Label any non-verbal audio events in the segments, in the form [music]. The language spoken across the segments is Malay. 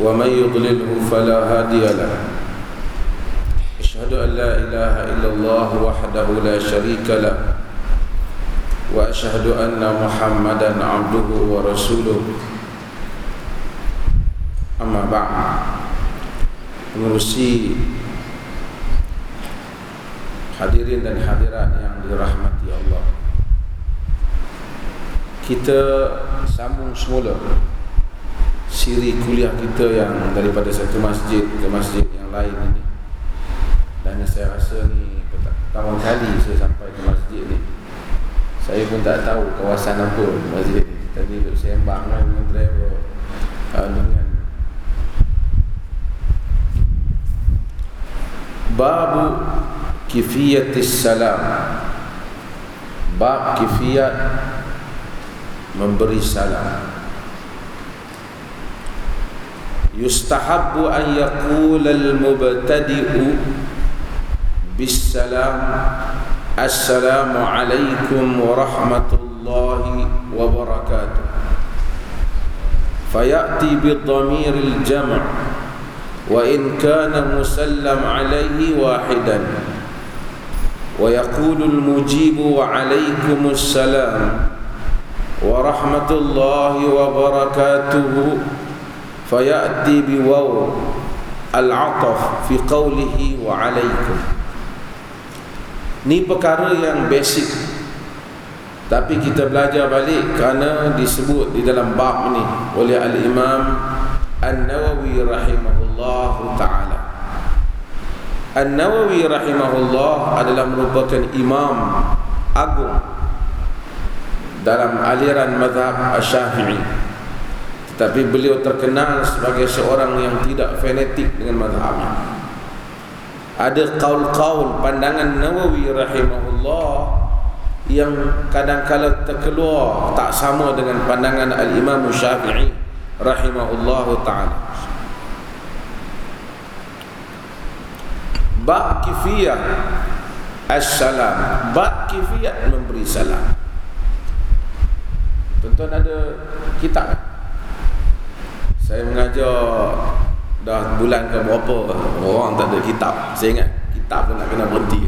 ومن يضلله فلا هادي له أشهد أن لا إله إلا الله وحده لا شريك له وأشهد أن محمدا عبده ورسوله أما بعد مرسي hadirin dan hadirat yang dirahmati Allah. Kita sambung semula siri kuliah kita yang daripada satu masjid ke masjid yang lain ini. Dan saya rasa ni pertama kali saya sampai ke masjid ni. Saya pun tak tahu kawasan apa masjid ni. Tadi duduk sembang kan dengan driver uh, dengan babu kifiyatis salam. Bab kifiyat memberi salam يستحب أن يقول المبتدئ بالسلام السلام عليكم ورحمة الله وبركاته. فيأتي بضمير الجمع وإن كان مسلم عليه واحدا. ويقول المجيب وعليكم السلام ورحمة الله وبركاته. فيأتي بواو العطف في قوله وعليكم Ni perkara yang basic Tapi kita belajar balik Kerana disebut di dalam bab ni Oleh Al-Imam An-Nawawi rahimahullah ta'ala An-Nawawi rahimahullah adalah merupakan imam agung dalam aliran mazhab Asy-Syafi'i. tetapi beliau terkenal sebagai seorang yang tidak fanatik dengan mazhabnya. Ada kaul-kaul pandangan Nawawi rahimahullah yang kadang-kala terkeluar tak sama dengan pandangan Al-Imam Syafi'i rahimahullah taala. Bab kifiyah Assalam Bab kifiyat memberi salam Tuan-tuan ada kitab kan? Saya mengajar Dah bulan ke berapa Orang tak ada kitab. Saya ingat kitab pun nak kena berhenti.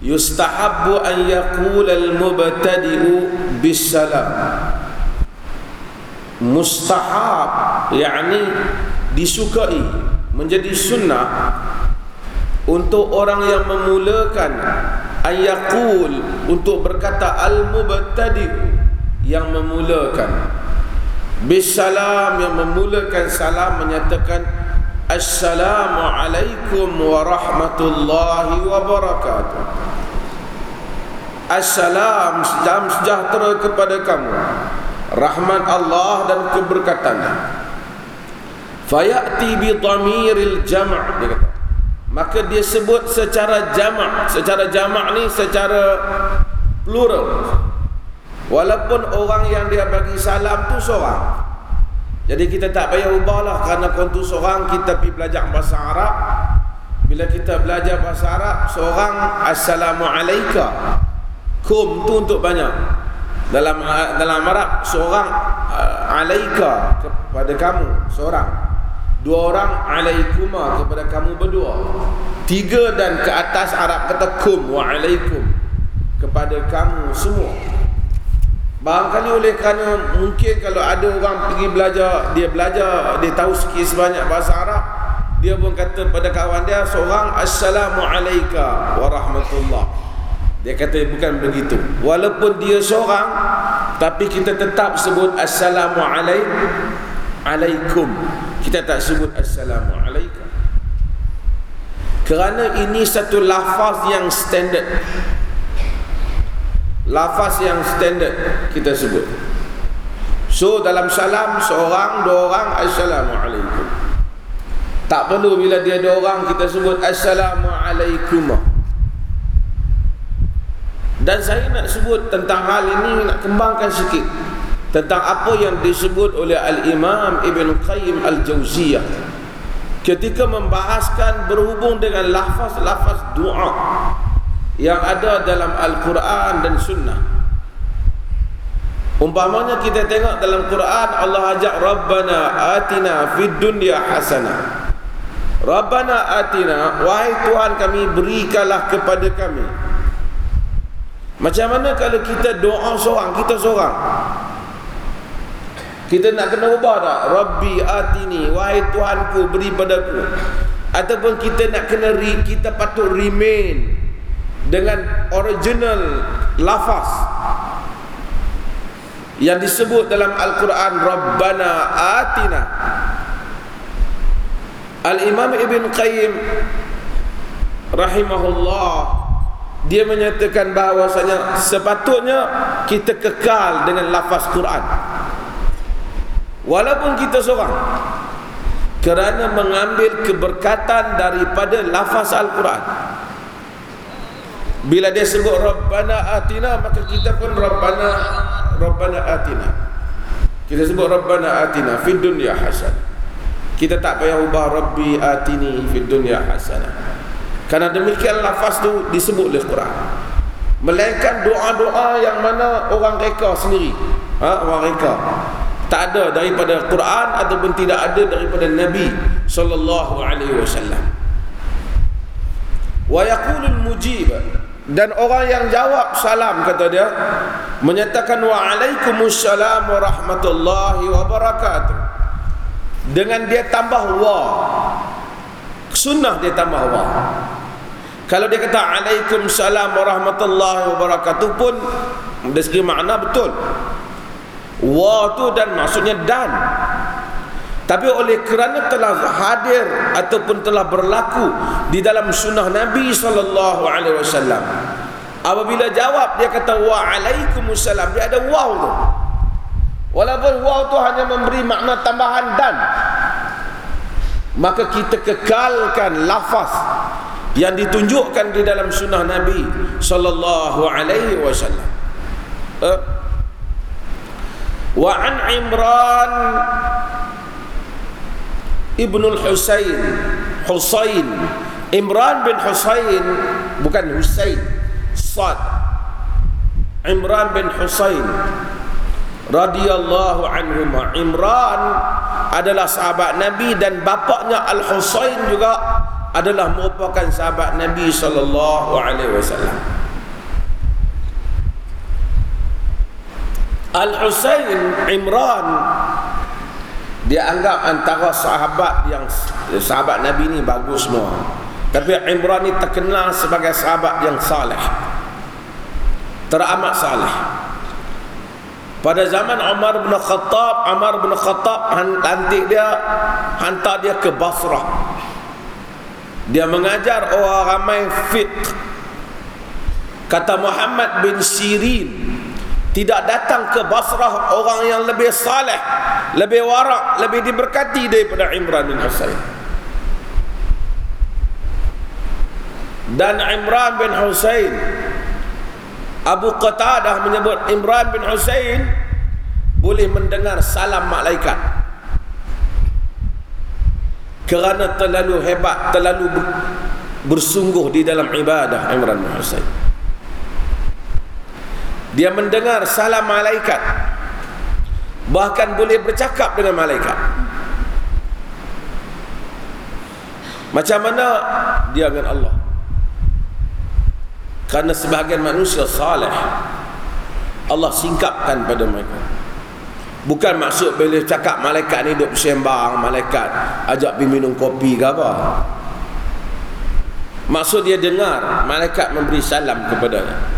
Yustahabbu an yaqul al-mubtadi'u bis salam mustahab yakni disukai menjadi sunnah untuk orang yang memulakan ayaqul untuk berkata al-mubtadi yang memulakan. Bisalam yang memulakan salam menyatakan assalamu alaikum warahmatullahi wabarakatuh assalam sejahtera kepada kamu. Rahmat Allah dan keberkatannya fayati bi dhamiril jam' dia kata. Maka dia sebut secara jamak secara jamak ni secara plural walaupun orang yang dia bagi salam tu seorang. Jadi kita tak payah ubahlah kerana kau tu seorang kita pergi belajar bahasa Arab. Bila kita belajar bahasa Arab seorang assalamualaikum. Kum tu untuk banyak. Dalam dalam Arab seorang uh, alaika kepada kamu seorang. Dua orang alaikuma kepada kamu berdua. Tiga dan ke atas Arab kata kum wa alaikum kepada kamu semua barangkali oleh kerana mungkin kalau ada orang pergi belajar dia belajar dia tahu sikit sebanyak bahasa Arab dia pun kata pada kawan dia seorang assalamu alayka warahmatullahi dia kata bukan begitu. Walaupun dia seorang tapi kita tetap sebut assalamu alaikum. Kita tak sebut assalamu alaikum. Kerana ini satu lafaz yang standard. Lafaz yang standard kita sebut. So dalam salam seorang, dua orang Assalamualaikum. Tak perlu bila dia dua orang kita sebut Assalamualaikum. Dan saya nak sebut tentang hal ini Nak kembangkan sikit. Tentang apa yang disebut oleh Al-Imam Ibn Qayyim Al-Jawziyah Ketika membahaskan berhubung dengan lafaz-lafaz doa Yang ada dalam Al-Quran dan Sunnah Umpamanya kita tengok dalam Quran Allah ajak Rabbana atina fid dunya hasanah. Rabbana atina wahai Tuhan kami berikanlah kepada kami. Macam mana kalau kita doa seorang kita seorang? Kita nak kena ubah tak? Rabbi atini wahai Tuhanku beri padaku. Ataupun kita nak kena kita patut remain dengan original lafaz yang disebut dalam Al-Quran Rabbana atina. Al-Imam Ibn Qayyim rahimahullah dia menyatakan bahawasanya sepatutnya kita kekal dengan lafaz Quran. Walaupun kita seorang kerana mengambil keberkatan daripada lafaz Al-Quran bila dia sebut Rabbana atina maka kita pun Rabbana Rabbana atina. Kita sebut Rabbana atina fid dunya hasan. Kita tak payah ubah Rabbi atini fid dunya hasanah. Kerana demikian lafaz tu disebut oleh Quran. Melainkan doa-doa yang mana orang reka sendiri. Ha, orang reka. Tak ada daripada Quran ataupun tidak ada daripada Nabi sallallahu alaihi wasallam. Wa yaqulul mujib dan orang yang jawab salam kata dia menyatakan wa alaikumussalam warahmatullahi wabarakatuh. Dengan dia tambah wa. Sunnah dia tambah wa. Kalau dia kata alaikumussalam warahmatullahi wabarakatuh pun dari segi makna betul. Wa tu dan maksudnya dan tapi oleh kerana telah hadir ataupun telah berlaku di dalam sunnah Nabi sallallahu alaihi wasallam. Apabila jawab dia kata wa alaikumussalam dia ada waw tu. Walaupun waw tu hanya memberi makna tambahan dan maka kita kekalkan lafaz yang ditunjukkan di dalam sunnah Nabi sallallahu alaihi wasallam. Uh, wa an Imran Ibnul Husain Husain Imran bin Husain bukan Husain Sad. Imran bin Husain radhiyallahu anhu Imran adalah sahabat Nabi dan bapaknya Al Husain juga adalah merupakan sahabat Nabi sallallahu alaihi wasallam. Al Husain Imran dia anggap antara sahabat yang sahabat Nabi ni bagus semua. Tapi Imran ni terkenal sebagai sahabat yang saleh. Teramat saleh. Pada zaman Umar bin Khattab Umar bin Khattab lantik dia hantar dia ke Basrah. Dia mengajar orang ramai fiqh. Kata Muhammad bin Sirin tidak datang ke Basrah orang yang lebih saleh, lebih warak, lebih diberkati daripada Imran bin Husain. Dan Imran bin Husain Abu Qatadah menyebut Imran bin Husain boleh mendengar salam malaikat kerana terlalu hebat, terlalu bersungguh di dalam ibadah Imran bin Husain dia mendengar salam malaikat. Bahkan boleh bercakap dengan malaikat. Macam mana dia dengan Allah? Kerana sebahagian manusia salih Allah singkapkan pada mereka. Bukan maksud boleh cakap malaikat ni duduk sembang malaikat ajak pergi minum kopi ke apa. Maksud dia dengar malaikat memberi salam kepadanya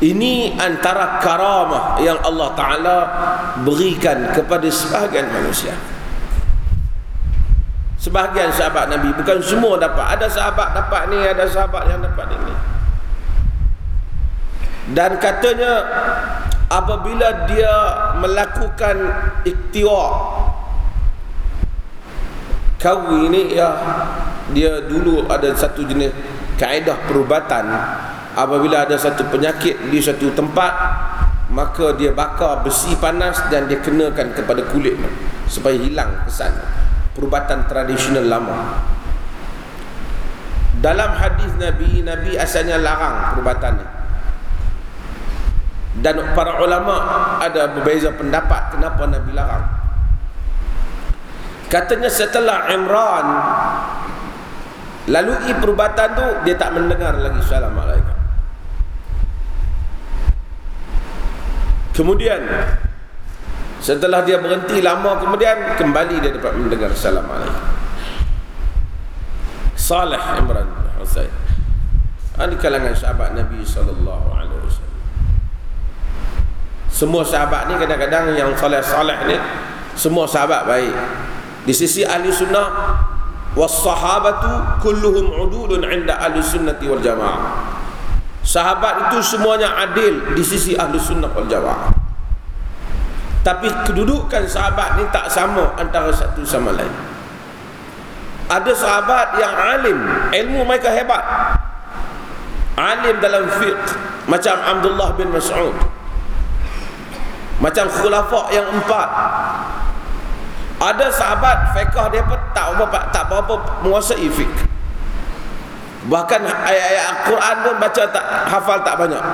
Ini antara karamah yang Allah Ta'ala berikan kepada sebahagian manusia. Sebahagian sahabat Nabi, bukan semua dapat. Ada sahabat dapat ni, ada sahabat yang dapat ini. dan katanya apabila dia melakukan ikhtiar kawi ini ya dia dulu ada satu jenis kaedah perubatan apabila ada satu penyakit di satu tempat maka dia bakar besi panas dan dia kenakan kepada kulit supaya hilang kesan perubatan tradisional lama. Dalam hadis Nabi Nabi asalnya larang perubatan ini dan para ulama ada berbeza pendapat kenapa Nabi larang. Katanya setelah Imran lalui perubatan tu dia tak mendengar lagi suara malaikat kemudian setelah dia berhenti lama kemudian kembali dia dapat mendengar salam malaikat Saleh Imran Husain. Ini kalangan sahabat Nabi sallallahu alaihi wasallam. Semua sahabat ni kadang-kadang yang saleh-saleh ni semua sahabat baik. Di sisi ahli sunnah was sahabatu kulluhum udulun inda ahli sunnati wal jamaah sahabat itu semuanya adil di sisi ahli sunnah wal jamaah. Tapi kedudukan sahabat ni tak sama antara satu sama lain. Ada sahabat yang alim ilmu mereka hebat. Alim dalam fiqh macam Abdullah bin Mas'ud. Macam khulafak yang empat. Ada sahabat fiqh dia pun tak apa tak apa menguasai fiqh bahkan ayat-ayat Al-Quran pun baca tak hafal tak banyak.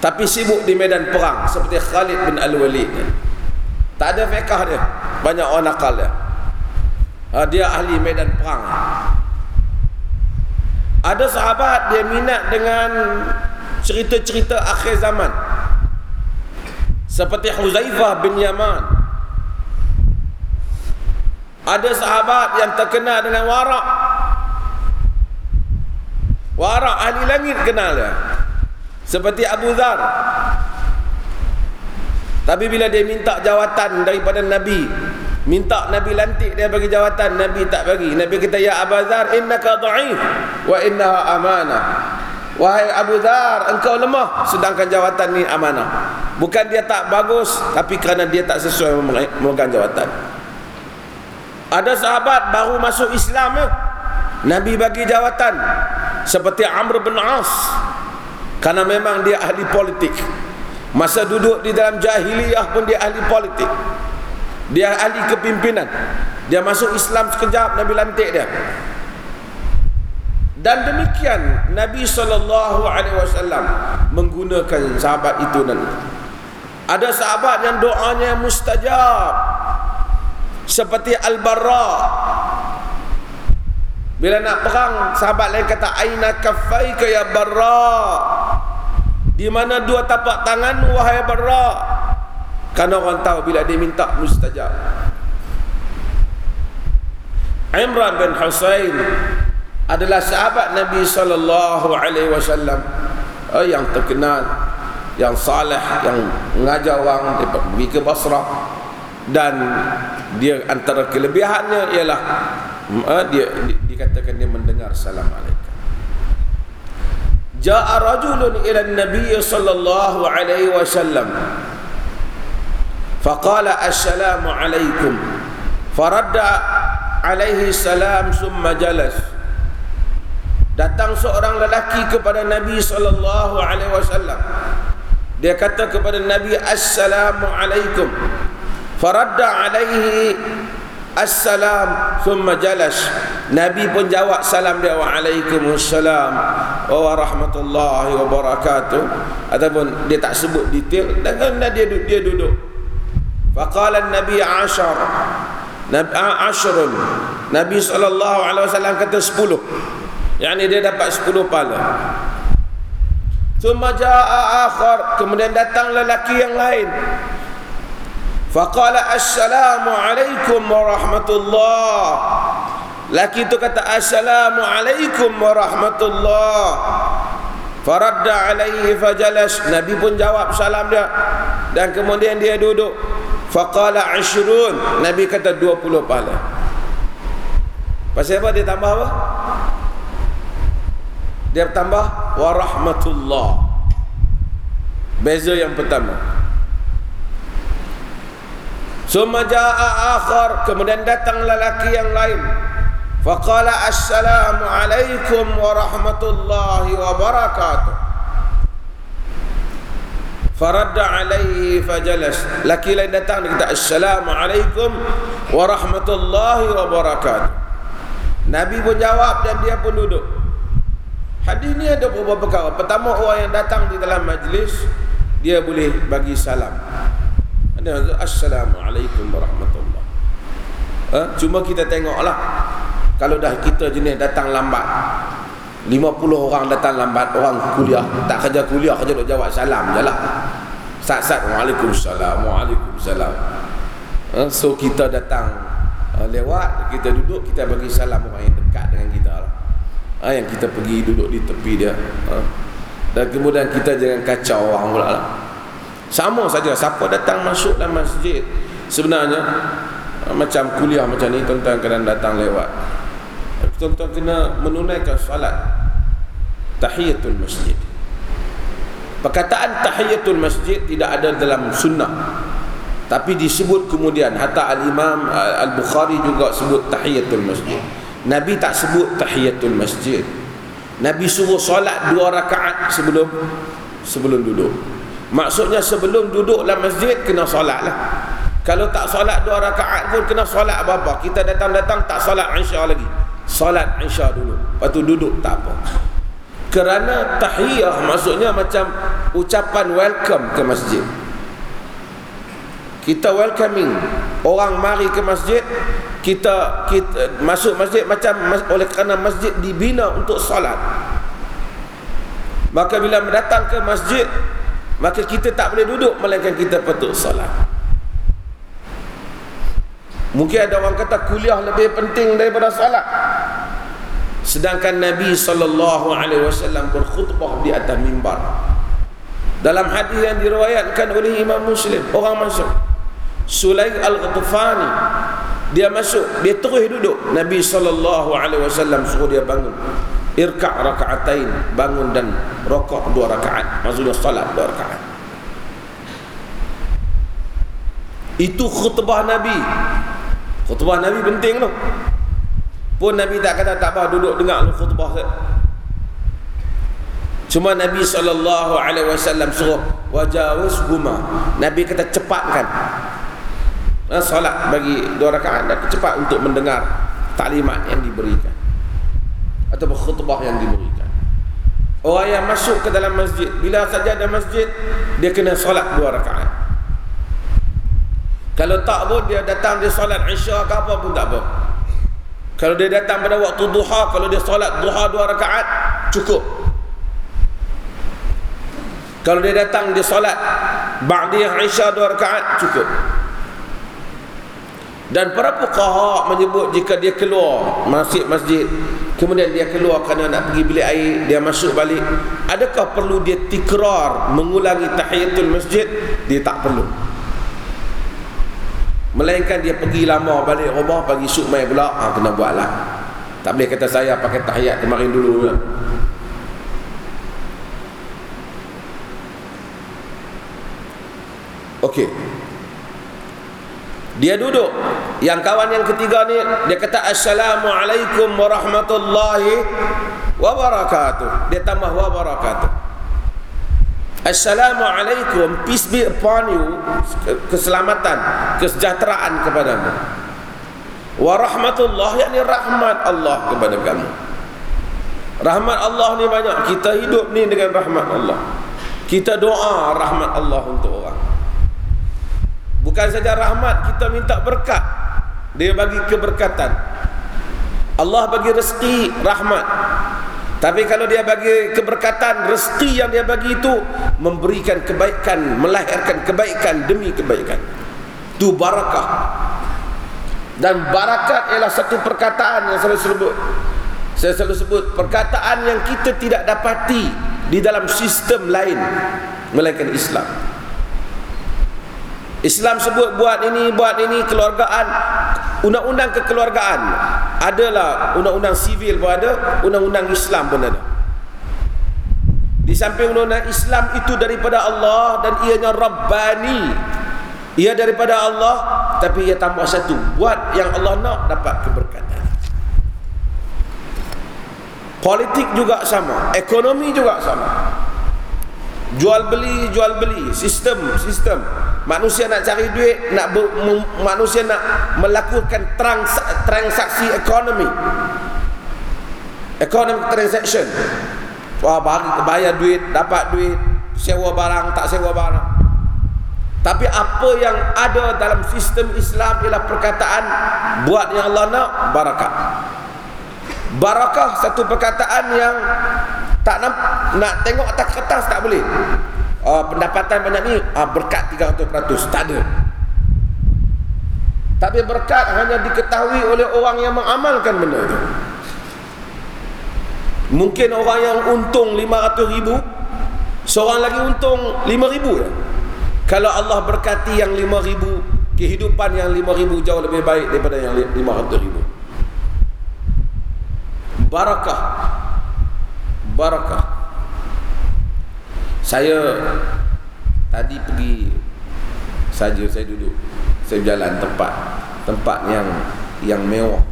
Tapi sibuk di medan perang seperti Khalid bin Al-Walid. Tak ada fiqh dia. Banyak orang nakal dia. Ha, dia ahli medan perang. Ada sahabat dia minat dengan cerita-cerita akhir zaman. Seperti Huzaifah bin Yaman. Ada sahabat yang terkenal dengan warak warak ahli langit kenal dia seperti Abu Dhar tapi bila dia minta jawatan daripada Nabi minta Nabi lantik dia bagi jawatan Nabi tak bagi Nabi kata ya Abu Dhar innaka da'if wa innaha amanah Wahai Abu Dhar, engkau lemah sedangkan jawatan ni amanah. Bukan dia tak bagus, tapi kerana dia tak sesuai memegang jawatan. Ada sahabat baru masuk Islam ya. Nabi bagi jawatan seperti Amr bin As karena memang dia ahli politik. Masa duduk di dalam jahiliyah pun dia ahli politik. Dia ahli kepimpinan. Dia masuk Islam sekejap Nabi lantik dia. Dan demikian Nabi sallallahu alaihi wasallam menggunakan sahabat itu dan ada sahabat yang doanya mustajab seperti Al-Barra bila nak perang sahabat lain kata aina kaffaika ya Barra? Di mana dua tapak tangan wahai Barra? Kerana orang tahu bila dia minta mustajab. Imran bin Husain adalah sahabat Nabi sallallahu alaihi wasallam. Eh, yang terkenal yang saleh yang mengajar orang pergi ke Basrah. Dan dia antara kelebihannya ialah dia di, dikatakan dia mendengar salam alaikum Ja'a rajulun ila an-nabiy sallallahu alaihi wasallam. Faqala assalamu alaikum. Faradda alaihi salam summa jalasa datang seorang lelaki kepada Nabi sallallahu alaihi wasallam. Dia kata kepada Nabi assalamu alaikum. Faradda alaihi assalam thumma jalas Nabi pun jawab salam dia wa alaikumussalam wa barakatuh ataupun dia tak sebut detail dan dia duduk dia duduk. Faqala nabi ashar nabi ashrun. Nabi wasallam kata 10 yang ini dia dapat 10 pala. Thumma jaa akhar, kemudian datang lelaki yang lain. Faqala assalamu alaikum warahmatullah. Laki itu kata assalamu alaikum warahmatullah. Faradda alaihi fajalas. Nabi pun jawab salam dia. Dan kemudian dia duduk. Faqala ashrun. Nabi kata 20 pala. Pasal apa dia tambah apa? dia bertambah warahmatullah beza yang pertama summa jaa akhar. Kemudian datang lelaki yang lain. Faqala assalamu alaikum warahmatullahi wabarakatuh. Faradda alaihi fajalas. Laki lain datang dia kata assalamu alaikum warahmatullahi wabarakatuh. Nabi pun jawab dan dia pun duduk. Hadis ni ada beberapa perkara. Pertama orang yang datang di dalam majlis dia boleh bagi salam. Assalamualaikum warahmatullahi. Ha? Cuma kita tengoklah kalau dah kita jenis datang lambat. 50 orang datang lambat, orang kuliah, tak kerja kuliah, kerja duk jawab salam jelah. Sat-sat waalaikumsalam, waalaikumsalam. Ha? So kita datang uh, lewat, kita duduk, kita bagi salam orang yang dekat dengan kita lah ha, yang kita pergi duduk di tepi dia ha. dan kemudian kita jangan kacau orang pula lah. Sama saja siapa datang masuk dalam masjid. Sebenarnya ha, macam kuliah macam ni tuan-tuan kadang datang lewat. Tuan-tuan kena menunaikan salat tahiyatul masjid. Perkataan tahiyatul masjid tidak ada dalam sunnah. Tapi disebut kemudian hatta al-imam al-bukhari juga sebut tahiyatul masjid. Nabi tak sebut tahiyatul masjid. Nabi suruh solat dua rakaat sebelum sebelum duduk. Maksudnya sebelum duduk dalam masjid kena solat lah. Kalau tak solat dua rakaat pun kena solat apa-apa. Kita datang-datang tak solat isya lagi. Solat isya dulu. Lepas tu duduk tak apa. Kerana tahiyah maksudnya macam ucapan welcome ke masjid. Kita welcoming orang mari ke masjid kita kita masuk masjid macam oleh kerana masjid dibina untuk solat maka bila datang ke masjid maka kita tak boleh duduk melainkan kita patut solat. Mungkin ada orang kata kuliah lebih penting daripada solat. Sedangkan Nabi SAW berkhutbah di atas mimbar. Dalam hadis yang diriwayatkan oleh Imam Muslim orang masuk. Sulaik Al-Ghatafani dia masuk dia terus duduk. Nabi wasallam suruh dia bangun irka' raka'atain bangun dan rokok dua rakaat. Maksudnya salat dua rakaat. Itu khutbah Nabi. Khutbah Nabi penting tu. Pun Nabi tak kata tak apa duduk dengar khutbah saya cuma Nabi wasallam suruh wajawaz huma Nabi kata cepatkan. Dan solat bagi dua rakaat dan cepat untuk mendengar taklimat yang diberikan atau khutbah yang diberikan. Orang yang masuk ke dalam masjid bila saja ada masjid dia kena solat dua rakaat. Kalau tak pun dia datang dia solat isya ke apa pun tak apa. Kalau dia datang pada waktu duha kalau dia solat duha dua rakaat cukup. Kalau dia datang dia solat ba'diyah isya dua rakaat cukup dan para fuqaha menyebut jika dia keluar masjid masjid kemudian dia keluar kerana nak pergi bilik air dia masuk balik adakah perlu dia tikrar mengulangi tahiyatul masjid? Dia tak perlu. Melainkan dia pergi lama balik rumah bagi sukmai pula ha, kena buatlah tak boleh kata saya pakai tahiyat kemarin dulu. Okey. Dia duduk. Yang kawan yang ketiga ni dia kata assalamualaikum warahmatullahi wabarakatuh. Dia tambah wabarakatuh. Assalamualaikum peace be upon you keselamatan kesejahteraan kepada kepadamu. Warahmatullah yakni rahmat Allah kepada kamu. Rahmat Allah ni banyak. Kita hidup ni dengan rahmat Allah. Kita doa rahmat Allah untuk orang. Bukan saja rahmat kita minta berkat. Dia bagi keberkatan. Allah bagi rezeki rahmat. Tapi kalau dia bagi keberkatan, rezeki yang dia bagi itu memberikan kebaikan, melahirkan kebaikan demi kebaikan. Itu barakah. Dan barakat ialah satu perkataan yang selalu sebut. Saya selalu sebut perkataan yang kita tidak dapati di dalam sistem lain melainkan Islam. Islam sebut buat ini, buat ini keluargaan. Undang-undang kekeluargaan. Adalah undang-undang sivil pun ada, undang-undang Islam pun ada. Di samping uluhiyah Islam itu daripada Allah dan ianya Rabbani. Ia daripada Allah tapi ia tambah satu. Buat yang Allah nak dapat keberkatan. Politik juga sama ekonomi juga sama. Jual beli jual beli sistem sistem manusia nak cari duit nak ber, manusia nak melakukan trans, transaksi ekonomi economic transaction wah bayar duit dapat duit sewa barang tak sewa barang tapi apa yang ada dalam sistem Islam ialah perkataan buat yang Allah nak barakah. Barakah satu perkataan yang tak nak, nak tengok atas kertas tak boleh. Uh, pendapatan banyak ni uh, berkat 300% tak ada. Tapi berkat hanya diketahui oleh orang yang mengamalkan benda itu. Mungkin orang yang untung 500 ribu Seorang lagi untung 5 ribu ya. Kalau Allah berkati yang lima ribu Kehidupan yang lima ribu jauh lebih baik daripada yang lima ratus ribu Barakah Barakah Saya Tadi pergi Saja saya duduk Saya jalan tempat Tempat yang Yang mewah.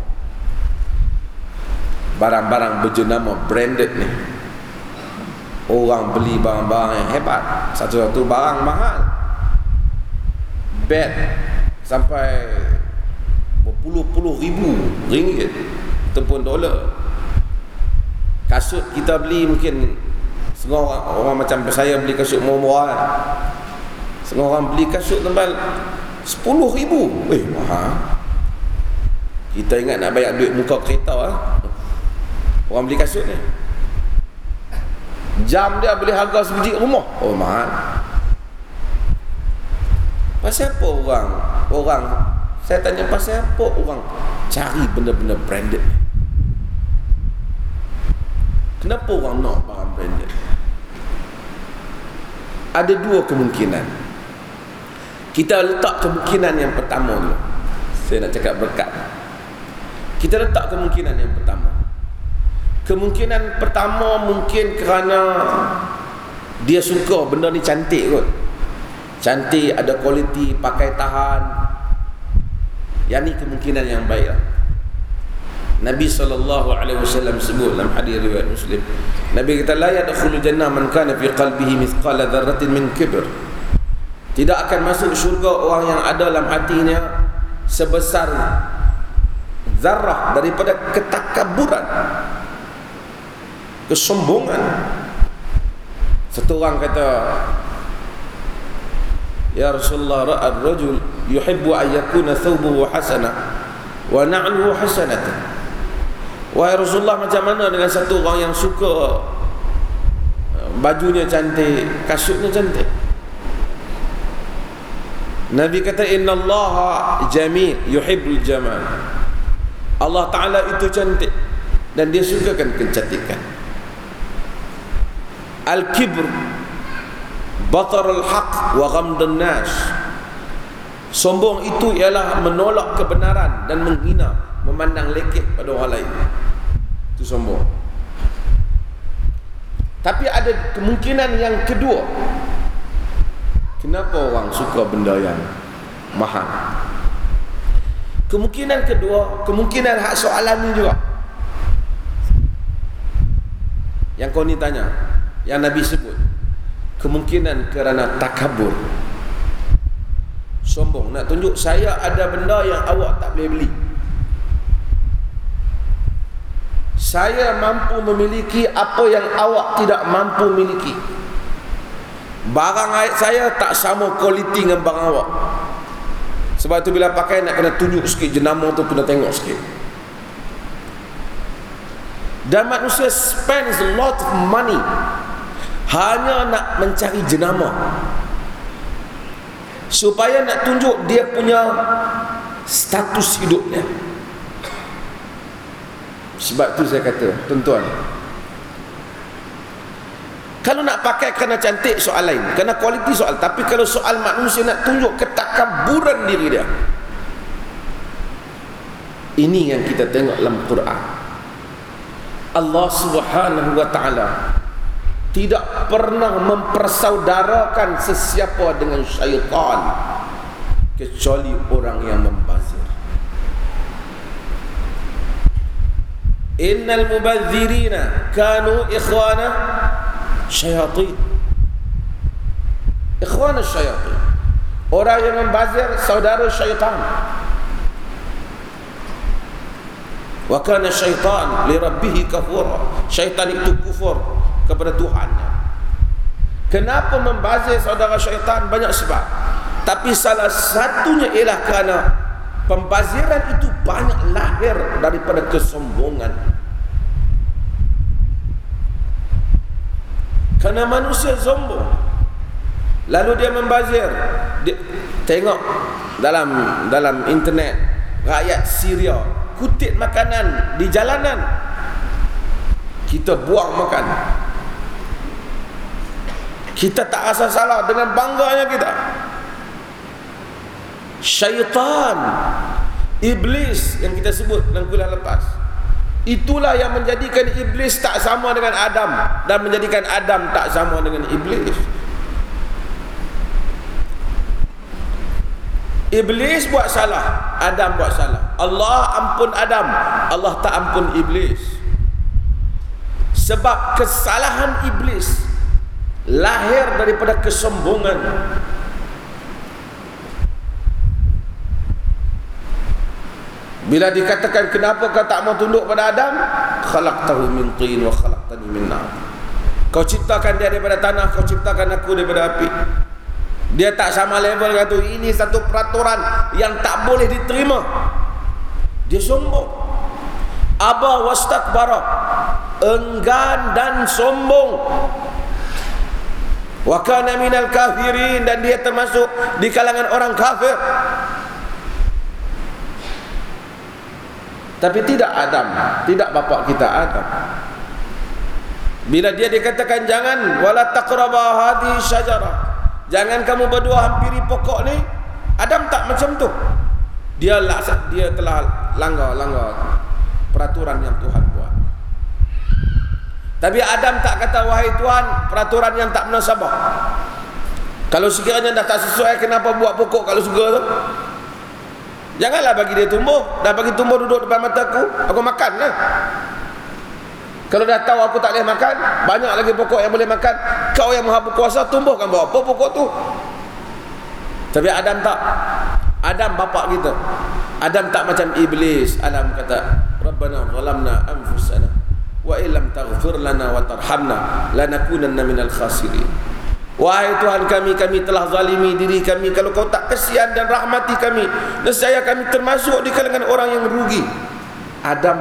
Barang-barang berjenama branded ni Orang beli barang-barang yang hebat. Satu-satu barang mahal. Bed sampai berpuluh-puluh ribu ringgit ataupun dolar. Kasut kita beli mungkin setengah orang, orang macam saya beli kasut murah-murah kan. setengah orang beli kasut tembal sepuluh ribu. Eh mahal. Kita ingat nak bayar duit muka kereta lah. orang beli kasut ni. Jam dia beli harga sebiji rumah. Oh mahal. Pasal apa orang Orang Saya tanya pasal apa orang Cari benda-benda branded? Kenapa orang nak barang branded Ada dua kemungkinan. Kita letak kemungkinan yang pertama dulu. Saya nak cakap berkat. Kita letak kemungkinan yang pertama. Kemungkinan pertama mungkin kerana Dia suka benda ni cantik kot. Cantik ada kualiti pakai tahan. Yang ni kemungkinan yang baik lah. Nabi SAW sebut dalam hadis riwayat Muslim Nabi kata la yadkhulu jannah man kana fi qalbihi mithqala dzarratin min kibr tidak akan masuk syurga orang yang ada dalam hatinya sebesar zarah daripada ketakaburan kesombongan satu orang kata Ya Rasulullah ra'ad rajul yuhibbu an yakuna thawbuhu hasana wa na'luhu hasanatan. Wahai Rasulullah macam mana dengan satu orang yang suka uh, bajunya cantik, kasutnya cantik? Nabi kata inna Allah jamil yuhibbul jamal. Allah Taala itu cantik dan dia sukakan kecantikan. Al-kibr batarul haq wa ghamdun nas sombong itu ialah menolak kebenaran dan menghina memandang lekeh pada orang lain. Itu sombong. Tapi ada kemungkinan yang kedua. Kenapa orang suka benda yang mahal? Kemungkinan kedua kemungkinan hak soalan ni juga. Yang kau ni tanya yang Nabi sebut kemungkinan kerana takabur. Sombong. Nak tunjuk saya ada benda yang awak tak boleh beli saya mampu memiliki apa yang awak tidak mampu miliki. Barang saya tak sama kualiti dengan barang awak. Sebab itu bila pakai nak kena tunjuk sikit jenama tu kena tengok sikit. Dan manusia spends a lot of money hanya nak mencari jenama. Supaya nak tunjuk dia punya status hidupnya sebab tu saya kata tuan-tuan kalau nak pakai kena cantik soal lain. Kena kualiti soal. Tapi kalau soal manusia nak tunjuk ketakaburan diri dia ini yang kita tengok dalam Quran. Allah subhanahu wa ta'ala tidak pernah mempersaudarakan sesiapa dengan syaitan kecuali orang yang membazir innal mubadzirina kanu ikhwana syayatin. Ikhwana syayatin. Orang yang membazir saudara syaitan. Wa kana syaitan li rabbih kafura. Syaitan itu kufur kepada Tuhannya. Kenapa membazir saudara syaitan? Banyak sebab. Tapi salah satunya ialah kerana pembaziran itu banyak lahir daripada kesombongan. Kerana manusia sombong lalu dia membazir. Dia, tengok dalam dalam internet rakyat Syria kutip makanan di jalanan. Kita buang makan. Kita tak rasa salah dengan bangganya kita syaitan iblis yang kita sebut dalam kuliah lepas itulah yang menjadikan iblis tak sama dengan Adam dan menjadikan Adam tak sama dengan iblis Iblis buat salah, Adam buat salah. Allah ampun Adam, Allah tak ampun Iblis. Sebab kesalahan Iblis lahir daripada kesombongan. Bila dikatakan kenapa kau tak mau tunduk pada Adam? Khalaqtahu min tin wa khalaqtani min nar. Kau ciptakan dia daripada tanah, kau ciptakan aku daripada api. Dia tak sama level kata ini satu peraturan yang tak boleh diterima. Dia sombong. Aba wastakbara. Enggan dan sombong. Wa kana minal kafirin dan dia termasuk di kalangan orang kafir. Tapi tidak Adam, tidak bapa kita Adam. Bila dia dikatakan jangan wala hadhihi syajarah Jangan kamu berdua hampiri pokok ni. Adam tak macam tu. Dia laksa, dia telah langgar-langgar peraturan yang Tuhan buat. Tapi Adam tak kata wahai Tuhan, peraturan yang tak munasabah. Kalau sekiranya dah tak sesuai kenapa buat pokok kalau suka tu? Janganlah bagi dia tumbuh, dah bagi tumbuh duduk depan mataku, aku makanlah. Kalau dah tahu aku tak boleh makan, banyak lagi pokok yang boleh makan. Kau yang maha berkuasa, tumbuhkan bawa apa pokok tu. Tapi Adam tak. Adam bapa kita. Adam tak macam iblis. Adam kata, Rabbana zalamna anfusana wa illam taghfir lana wa tarhamna lanakunanna minal khasirin. Wahai Tuhan kami, kami telah zalimi diri kami. Kalau kau tak kesian dan rahmati kami, nescaya kami termasuk di kalangan orang yang rugi. Adam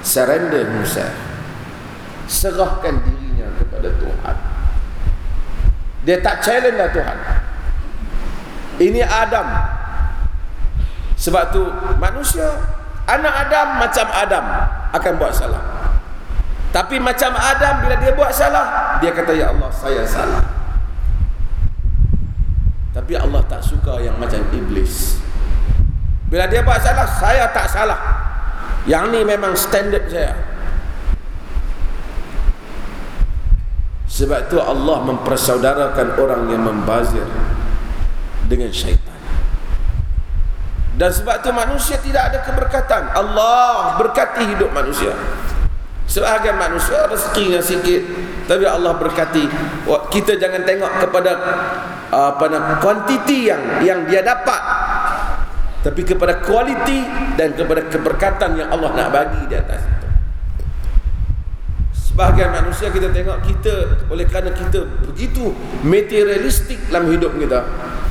surrender himself serahkan dirinya kepada Tuhan. Dia tak challenge lah Tuhan. Ini Adam. Sebab tu manusia anak Adam macam Adam akan buat salah. Tapi macam Adam bila dia buat salah dia kata ya Allah saya salah tapi Allah tak suka yang macam iblis bila dia buat salah saya tak salah yang ni memang standard saya. Sebab tu Allah mempersaudarakan orang yang membazir dengan syaitan. Dan sebab tu manusia tidak ada keberkatan. Allah berkati hidup manusia. Sebahagian manusia rezekinya sikit. Tapi Allah berkati. Kita jangan tengok kepada apa nama kuantiti yang yang dia dapat tapi kepada kualiti dan kepada keberkatan yang Allah nak bagi di atas itu sebahagian manusia kita tengok kita oleh kerana kita begitu materialistik dalam hidup kita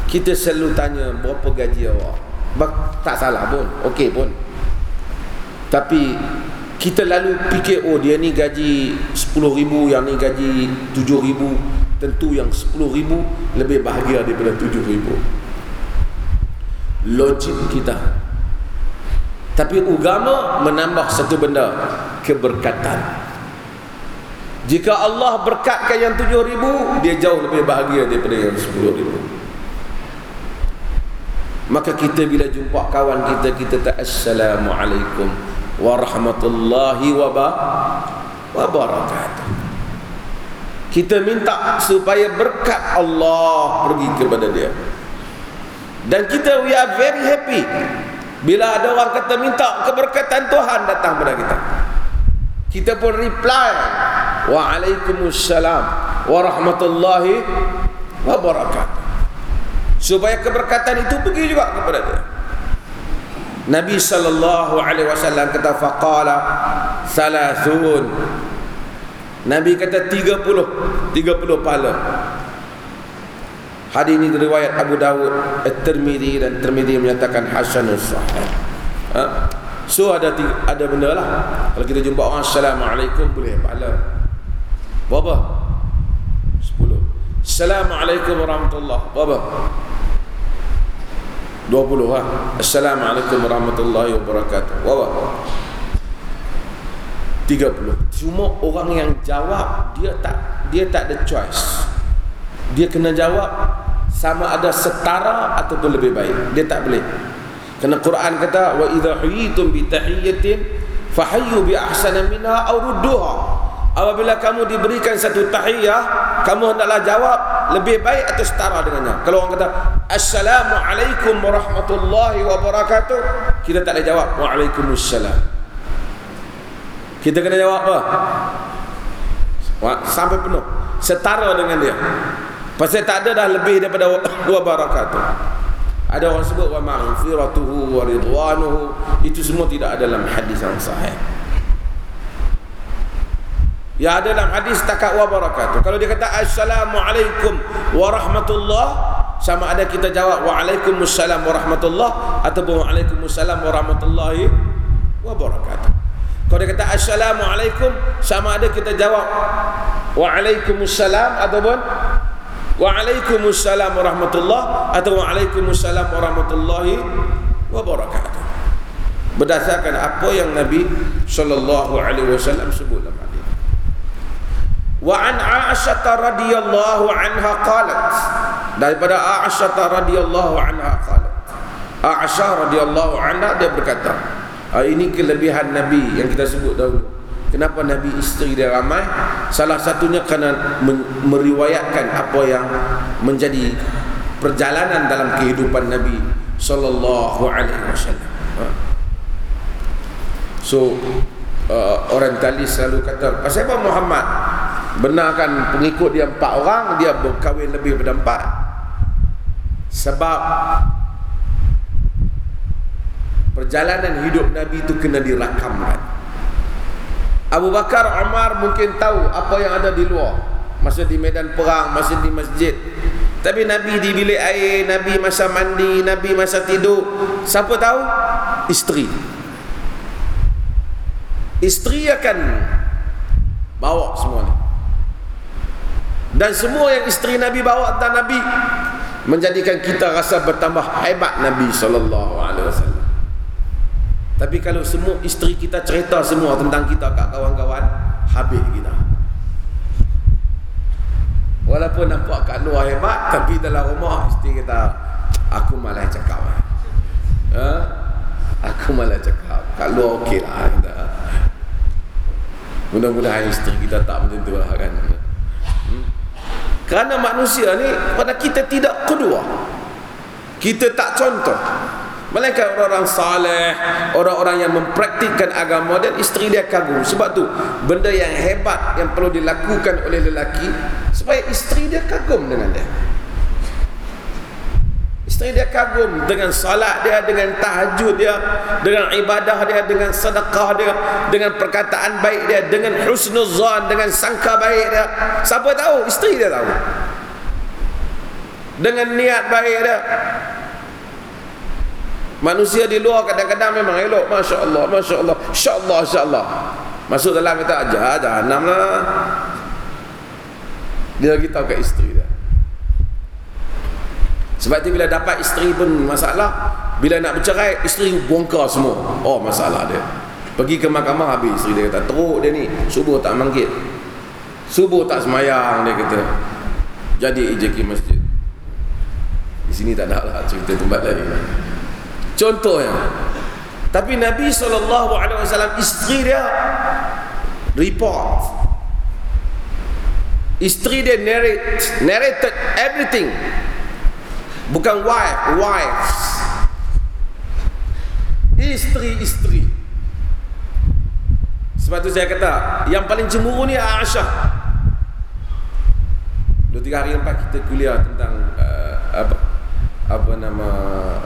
kita selalu tanya berapa gaji awak tak salah pun okey pun tapi kita lalu fikir oh dia ni gaji 10 ribu yang ni gaji 7 ribu. Tentu yang 10 ribu lebih bahagia daripada 7 ribu. Logik kita. Tapi agama menambah satu benda keberkatan. Jika Allah berkatkan yang ribu dia jauh lebih bahagia daripada yang ribu. Maka kita bila jumpa kawan kita kita tak assalamualaikum warahmatullahi wabarakatuh. Kita minta supaya berkat Allah pergi kepada dia. Dan kita we are very happy bila ada orang kata minta keberkatan Tuhan datang kepada kita. Kita pun reply Waalaikumsalam warahmatullahi wabarakatuh. Supaya keberkatan itu pergi juga kepada dia Nabi sallallahu alaihi wasallam kata faqala salasun Nabi kata 30 30 pahala Hadis ini riwayat Abu Dawud, At-Tirmizi dan Tirmizi menyatakan hasanun sahih. Ha? So ada ada benda lah. Kalau kita jumpa orang assalamualaikum boleh pahala. Berapa? 10. Assalamualaikum warahmatullahi wabarakatuh. 20 ha. Assalamualaikum warahmatullahi wabarakatuh. Wah. 30. Cuma orang yang jawab dia tak dia tak ada choice. Dia kena jawab sama ada setara ataupun lebih baik. Dia tak boleh. Kerana Quran kata wa idza huyitum bi tahiyatin fahayyu bi ahsana minha aw rudduha. Apabila kamu diberikan satu tahiyah, kamu hendaklah jawab lebih baik atau setara dengannya. Kalau orang kata Assalamualaikum warahmatullahi wabarakatuh, kita tak boleh jawab Waalaikumsalam. Kita kena jawab apa? Sampai penuh. Setara dengan dia. Pasal tak ada dah lebih daripada [laughs] wabarakatuh. Ada orang sebut wa maghfiratuhu wa ridwanuhu, itu semua tidak ada dalam hadis yang sahih. Ya ada dalam hadis takat wa barakatuh. Kalau dia kata assalamualaikum warahmatullah sama ada kita jawab waalaikumsalam warahmatullah ataupun waalaikumsalam warahmatullahi wabarakatuh. Kalau dia kata assalamualaikum sama ada kita jawab waalaikumsalam ataupun waalaikumsalam warahmatullah atau waalaikumsalam warahmatullahi wabarakatuh. Berdasarkan apa yang Nabi sallallahu alaihi wasallam sebut dalam Wa an Aisyah radhiyallahu anha qalat. Daripada Aisyah radhiyallahu anha qalat. Aisyah radhiyallahu anha dia berkata ah, ini kelebihan Nabi yang kita sebut dahulu. Kenapa Nabi isteri dia ramai? Salah satunya kerana meriwayatkan apa yang menjadi perjalanan dalam kehidupan Nabi sallallahu alaihi wasallam. Ha. so uh, orang tali selalu kata siapa Muhammad? Benarkan pengikut dia empat orang dia berkahwin lebih daripada empat. Sebab perjalanan hidup Nabi itu kena dirakamkan. Abu Bakar Umar mungkin tahu apa yang ada di luar. Masa di medan perang masa di masjid. Tapi Nabi di bilik air Nabi masa mandi Nabi masa tidur. Siapa tahu? Isteri isteri akan bawa semua ni dan semua yang isteri Nabi bawa dan Nabi menjadikan kita rasa bertambah hebat Nabi sallallahu alaihi wasallam. Tapi kalau semua isteri kita cerita semua tentang kita kat kawan-kawan, habis kita. Walaupun nampak kat luar hebat, tapi dalam rumah isteri kita aku malah cakap. Ha? Aku malah cakap. Kat luar okeylah kita. Mudah-mudahan isteri kita tak macam tu lah kan. Kerana manusia ni pada kita tidak kedua. Kita tak contoh. Melainkan orang-orang saleh, orang-orang yang mempraktikkan agama dan isteri dia kagum. Sebab tu benda yang hebat yang perlu dilakukan oleh lelaki supaya isteri dia kagum dengan dia. Isteri dia kagum dengan salat dia, dengan tahajud dia, dengan ibadah dia, dengan sedekah dia, dengan perkataan baik dia, dengan husnuzan, dengan sangka baik dia. Siapa tahu? Isteri dia tahu. Dengan niat baik dia. Manusia di luar kadang-kadang memang elok. Masya Allah, Masya Allah. Insya Allah, Insya Allah. Masuk dalam kita aja, jahanam lah. Dia lagi tahu kat isteri dia. Sebab tu bila dapat isteri pun masalah. Bila nak bercerai Isteri bongkar semua. Oh masalah dia. Pergi ke mahkamah habis. Isteri dia kata Teruk dia ni. Subuh tak manggil. Subuh tak semayang Dia kata. Jadi ijeki masjid. Di sini tak ada lah Cerita tempat lain. Contohnya Tapi Nabi SAW Isteri dia Report. Isteri dia narrate narrated everything bukan wife wives isteri-isteri sebab tu saya kata yang paling cemburu ni Aisyah. Dua tiga hari lepas kita kuliah tentang uh, apa apa nama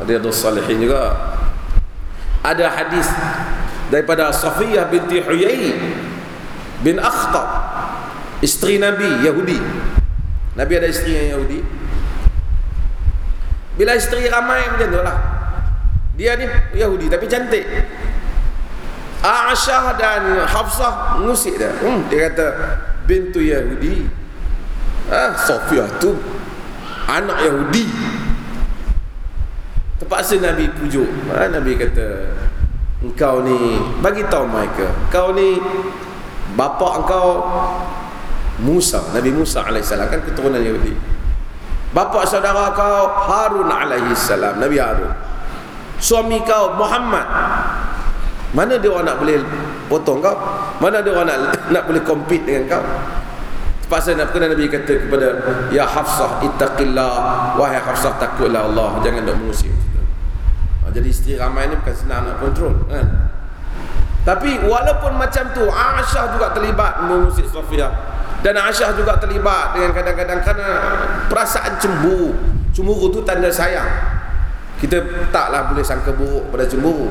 Riyadhus Salihin juga. Ada hadis daripada Safiyah binti Huyai bin Akhtab. Isteri Nabi Yahudi. Nabi ada isteri yang Yahudi bila isteri ramai macam tu lah. Dia ni Yahudi tapi cantik. Aisyah dan Hafsah ngusik dia. Hmm, dia kata bintu Yahudi. Ah, Sofia tu anak Yahudi. Terpaksa Nabi pujuk. Ha, Nabi kata engkau ni bagi tahu mereka kau ni bapa engkau Musa Nabi Musa alaihissalam kan keturunan Yahudi bapa saudara kau Harun alaihissalam Nabi Harun suami kau Muhammad mana dia orang nak boleh potong kau? Mana dia orang nak nak boleh compete dengan kau? Terpaksa nak kena Nabi kata kepada Ya Hafsah ittaqillah Wahai Hafsah takutlah Allah Jangan nak mengusir ha, Jadi isteri ramai ni bukan senang nak kontrol kan? Tapi walaupun macam tu Aisyah juga terlibat mengusir Sofia Dan Aisyah juga terlibat dengan kadang-kadang Kerana perasaan cemburu Cemburu tu tanda sayang Kita taklah boleh sangka buruk pada cemburu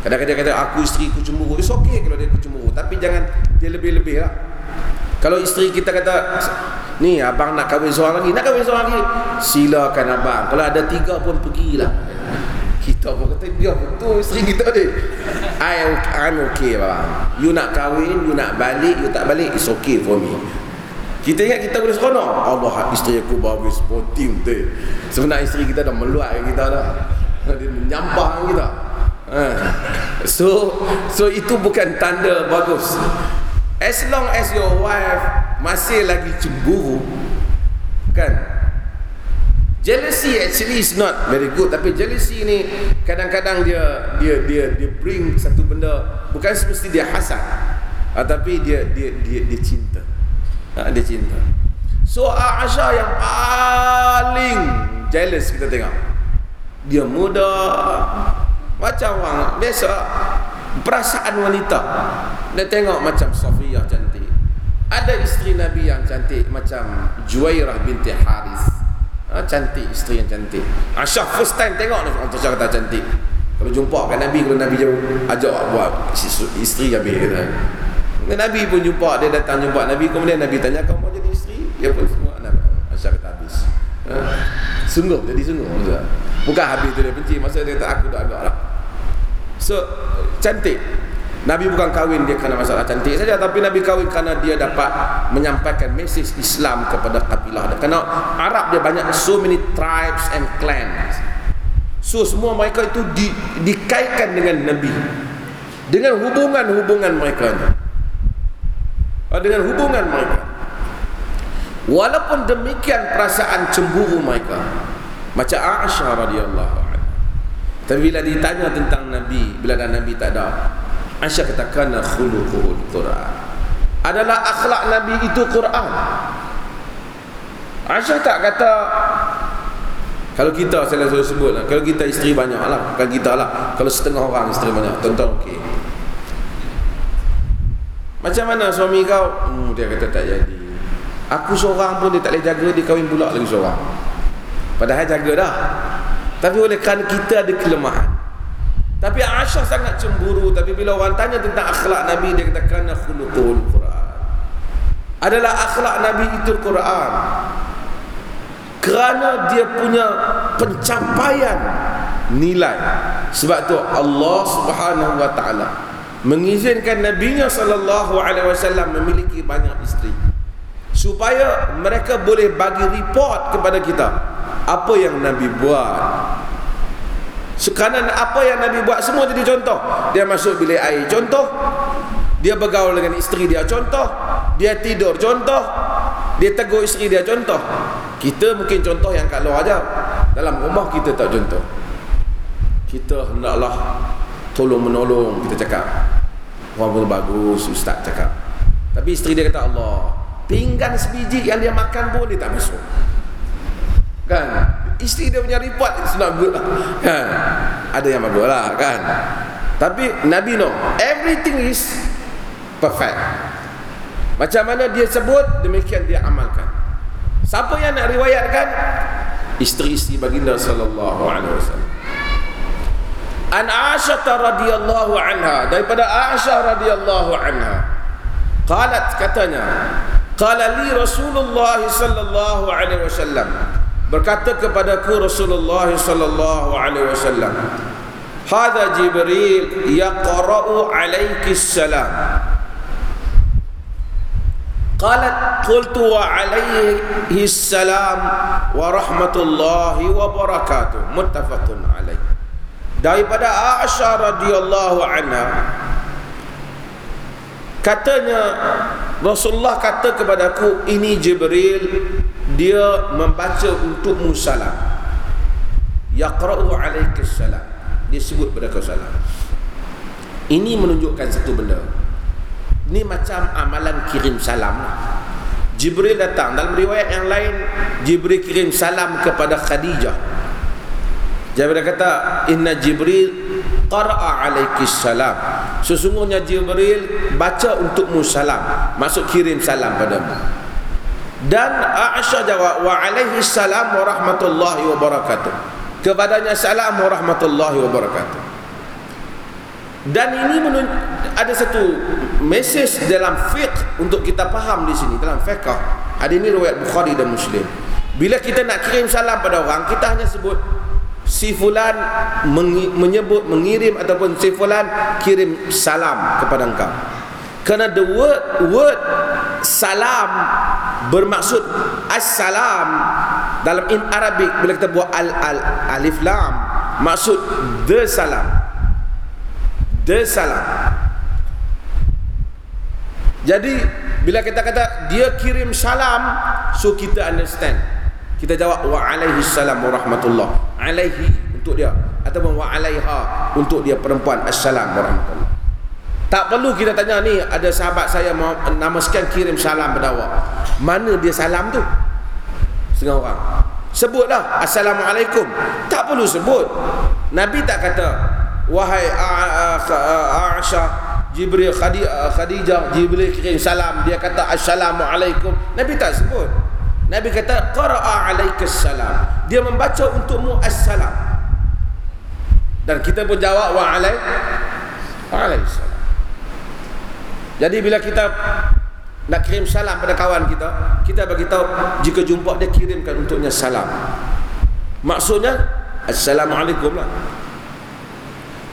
Kadang-kadang kata aku isteri aku cemburu. It's okay kalau dia cemburu. Tapi jangan dia lebih-lebih lah. Kalau isteri kita kata, ni abang nak kahwin seorang lagi. Nak kahwin seorang lagi. Silakan abang. Kalau ada tiga pun pergilah. Kita pun kata, biar betul isteri kita ni. I, I'm okay abang. You nak kahwin, you nak balik, you tak balik, it's okay for me. Kita ingat kita boleh seronok. Allah, isteri aku bagus, sporting tu. Sebenarnya isteri kita dah meluat kita dah. Dia menyampah kita. Ha. So so itu bukan tanda bagus. As long as your wife masih lagi cemburu kan. Jealousy actually is not very good tapi jealousy ni kadang-kadang dia dia dia dia bring satu benda bukan semesti dia hasad ha, tapi dia dia dia dia cinta. Ha, dia cinta. So Aisyah yang paling jealous kita tengok. Dia muda, macam orang biasa. Perasaan wanita. Dia tengok macam Safiyah cantik. Ada isteri Nabi yang cantik macam Juwairah binti Haris. Ha, cantik isteri yang cantik. Aisyah first time tengok ni orang kata cantik. Kalau jumpa kat Nabi kalau Nabi jauh ajak buat isteri habis kata Nabi pun jumpa dia datang jumpa Nabi kemudian Nabi tanya kau mau jadi isteri dia pun semua Nabi Aisyah kata habis ha. sungguh jadi sungguh bukan habis tu dia benci masa dia kata aku dah agak lah So cantik. Nabi bukan kahwin dia kerana masalah cantik saja tapi Nabi kahwin kerana dia dapat menyampaikan mesej Islam kepada kabilah dia. Kerana Arab dia banyak so many tribes and clans. So semua mereka itu di, dikaitkan dengan Nabi. Dengan hubungan-hubungan mereka ni. Ah, dengan hubungan mereka. Walaupun demikian perasaan cemburu mereka. Macam Aisyah radhiyallahu tapi bila ditanya tentang Nabi, bila ada Nabi tak ada. Aisyah katakan khuluqul Quran. Adalah akhlak Nabi itu Quran. Aisyah tak kata kalau kita saya selalu sebut lah, kalau kita isteri banyak lah, bukan kita lah. Kalau setengah orang isteri banyak, tuan-tuan okey. Macam mana suami kau? Hmm, dia kata tak jadi. Aku seorang pun dia tak boleh jaga, dia kahwin pula lagi seorang. Padahal jaga dah. Tapi oleh kerana kita ada kelemahan Tapi Aisyah sangat cemburu Tapi bila orang tanya tentang akhlak Nabi Dia kata kerana khuluqul Quran Adalah akhlak Nabi itu Quran Kerana dia punya pencapaian nilai Sebab tu Allah subhanahu wa ta'ala Mengizinkan Nabi-Nya sallallahu alaihi wasallam memiliki banyak isteri. Supaya mereka boleh bagi report kepada kita apa yang Nabi buat. Sekarang apa yang Nabi buat semua jadi contoh. Dia masuk bilik air contoh. Dia bergaul dengan isteri dia contoh. Dia tidur contoh. Dia tegur isteri dia contoh. Kita mungkin contoh yang kat luar aja. Dalam rumah kita tak contoh. Kita hendaklah tolong menolong kita cakap. Orang pun bagus ustaz cakap. Tapi isteri dia kata Allah pinggan sebiji yang dia makan pun dia tak masuk. Kan? Isteri dia punya report it's not good lah. Kan? Ada yang bagus lah kan? Tapi Nabi no everything is perfect. Macam mana dia sebut demikian dia amalkan. Siapa yang nak riwayatkan? Isteri-isteri baginda sallallahu alaihi wasallam An Aisyah radhiyallahu anha daripada Aisyah radhiyallahu anha. Qalat katanya qala li Rasulullah sallallahu alaihi wasallam. Berkata kepadaku Rasulullah sallallahu alaihi wasallam hadha Jibril yaqra'u alayki salam. Qalat qultu wa alayhi salam wa rahmatullahi wa barakatuh. Muttafaqun alayhi daripada Aisyah radhiyallahu anha katanya Rasulullah kata kepadaku ini Jibril dia membaca untuk musalam yaqra'u alaika salam. Dia sebut pada kau salam. Ini menunjukkan satu benda. Ini macam amalan kirim salam. Jibril datang. Dalam riwayat yang lain Jibril kirim salam kepada Khadijah Jibril kata inna Jibril qara'a alaiki salam. Sesungguhnya Jibril baca untukmu salam, maksud kirim salam padamu. Dan Aisyah jawab wa alaihi salam wa rahmatullahi wa barakatuh. Kepadanya salam wa rahmatullahi wa barakatuh. Dan ini ada satu mesej dalam fiqh untuk kita faham di sini dalam fiqh. Ada ini riwayat Bukhari dan Muslim. Bila kita nak kirim salam pada orang, kita hanya sebut si fulan menyebut mengirim ataupun si fulan kirim salam kepada engkau. Kerana the word word salam bermaksud assalam dalam in Arabic bila kita buat al, al alif lam maksud the salam. The salam. Jadi bila kita kata dia kirim salam so kita understand kita jawab wa alaihi salam wa rahmatullah. Alaihi untuk dia ataupun wa alaiha untuk dia perempuan assalam wa rahmatullah. Tak perlu kita tanya ni ada sahabat saya nama sekian kirim salam pada awak mana dia salam tu? Setengah orang. Sebutlah assalamualaikum. Tak perlu sebut. Nabi tak kata wahai Aisyah Jibril Khadijah Jibril kirim salam. Dia kata assalamualaikum. Nabi tak sebut Nabi kata qara'a alaikas salam. Dia membaca untukmu assalam. Dan kita pun jawab wa alai wa alaihissalam. Jadi bila kita nak kirim salam pada kawan kita, kita bagi tahu jika jumpa dia kirimkan untuknya salam. Maksudnya assalamualaikum lah.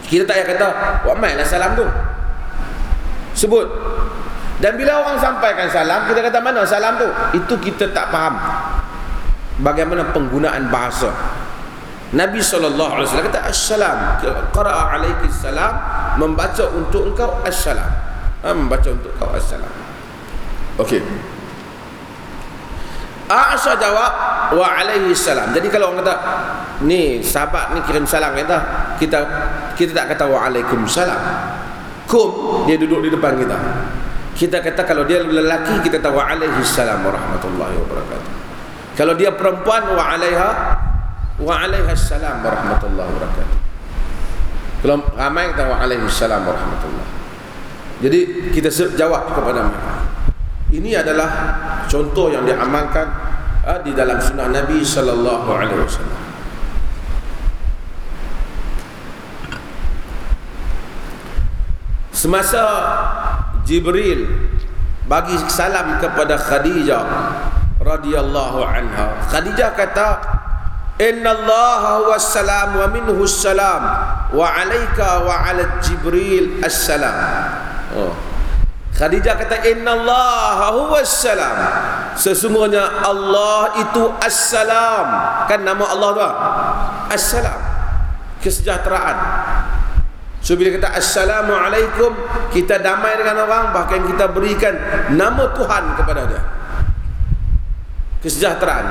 Kita tak payah kata wa mai lah salam tu. Sebut dan bila orang sampaikan salam, kita kata mana salam tu? Itu kita tak faham. Bagaimana penggunaan bahasa. Nabi SAW kata Assalam. Qara'a alaiki salam. Membaca untuk engkau Assalam. Ha, membaca untuk engkau Assalam. Okey. Aisyah jawab wa alaihi salam. Jadi kalau orang kata ni sahabat ni kirim salam kata kita kita tak kata wa alaikum salam. Kum dia duduk di depan kita kita kata kalau dia lelaki kita tahu alaihi salam warahmatullahi wabarakatuh. Kalau dia perempuan wa alaiha wa alaiha salam warahmatullahi wabarakatuh. Kalau ramai kita wa alaihi salam warahmatullahi jadi kita jawab kepada mereka. Ini adalah contoh yang diamalkan uh, di dalam sunnah Nabi sallallahu alaihi wasallam. Semasa Jibril bagi salam kepada Khadijah radhiyallahu anha. Khadijah kata, "Inna Allah huwa salam wa minhu salam wa alayka wa ala Jibril as-salam." Oh. Khadijah kata, "Inna Allah huwa salam." Sesungguhnya Allah itu as-salam. Kan nama Allah tu? As-salam. Kesejahteraan. So bila kata Assalamualaikum Kita damai dengan orang Bahkan kita berikan Nama Tuhan kepada dia Kesejahteraan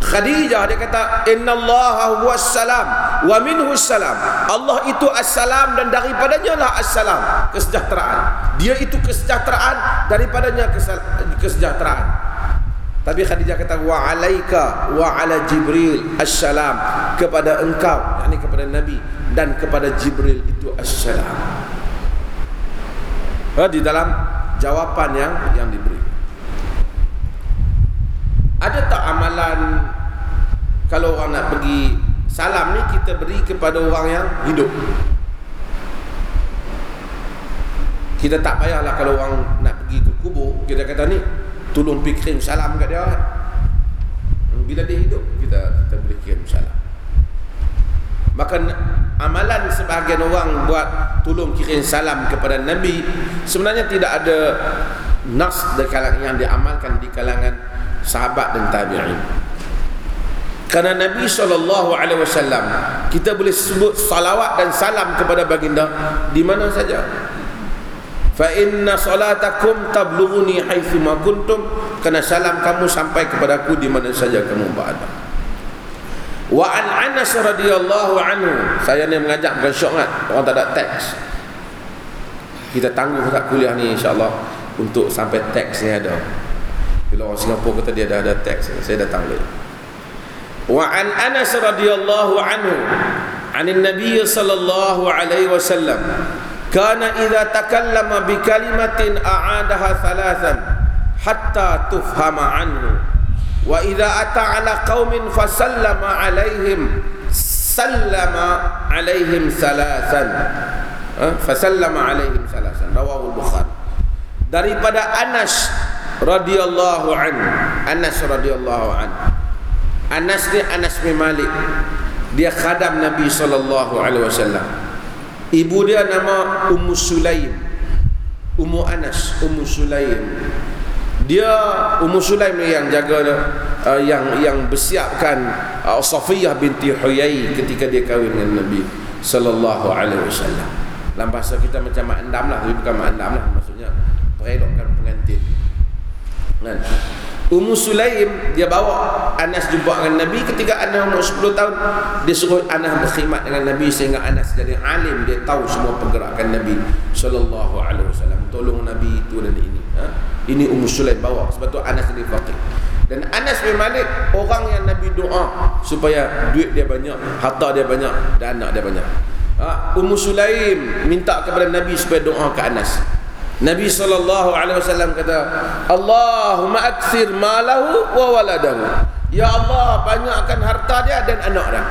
Khadijah dia kata innallaha huwas salam wa minhu salam. Allah itu assalam dan daripadanya lah assalam, kesejahteraan. Dia itu kesejahteraan daripadanya kesejahteraan. Tapi Khadijah kata wa alaika wa ala Jibril assalam kepada engkau yakni kepada Nabi dan kepada Jibril itu assalam. Ha, di dalam jawapan yang yang diberi. Ada tak amalan kalau orang nak pergi salam ni kita beri kepada orang yang hidup kita tak payahlah kalau orang nak pergi ke kubur kita kata ni tolong pergi kirim salam kat dia bila dia hidup kita kita boleh kirim salam. Maka amalan sebahagian orang buat tolong kirim salam kepada Nabi sebenarnya tidak ada nas yang diamalkan di kalangan sahabat dan tabi'in. Kerana Nabi SAW kita boleh sebut salawat dan salam kepada baginda di mana saja fa inna salatakum tablughuni haitsu ma kuntum. Karena salam kamu sampai kepadaku di mana saja kamu berada. Wa an anas radhiyallahu anhu. Saya ni mengajak bukan syok kan? Orang tak ada teks. Kita tangguh kat kuliah ni insyaallah untuk sampai teks ni ada. Bila orang Singapura kata dia dah ada teks saya datang balik. Wa an anas radhiyallahu anhu. Anin nabiy sallallahu alaihi wasallam. Kana idza takallama bi kalimatin a'adaha thalasan hatta tufhama anhu. Wa idza ata ala qaumin fa sallama alaihim sallama alaihim thalasan ha? fa sallama alaihim thalasan rawahu bukhari. Daripada anas radhiyallahu an anas radhiyallahu an. Anas ni anas bin malik. Dia khadam nabi sallallahu alaihi wasallam ibu dia nama Ummu Sulaim. Ummu Anas Ummu Sulaim. Dia Ummu Sulaim ni yang jaga uh, yang yang bersiapkan uh, Safiyah binti Huyai ketika dia kahwin dengan Nabi sallallahu alaihi wasallam. Dalam bahasa kita macam mak endam lah bukan mak endam lah maksudnya perelokkan pengantin. Kan Ummu Sulaim dia bawa Anas jumpa dengan Nabi ketika Anas umur 10 tahun. Dia suruh Anas berkhidmat dengan Nabi sehingga Anas jadi alim. Dia tahu semua pergerakan Nabi sallallahu alaihi wasallam. Tolong Nabi itu dan ini ha? ini Ummu Sulaim bawa sebab tu Anas jadi faqih dan Anas bin Malik orang yang Nabi doa supaya duit dia banyak harta dia banyak dan anak dia banyak. Ha? Ummu Sulaim minta kepada Nabi supaya doa ke Anas Nabi SAW kata Allahumma akthir malahu wa waladahu. Ya Allah banyakkan harta dia dan anak dia.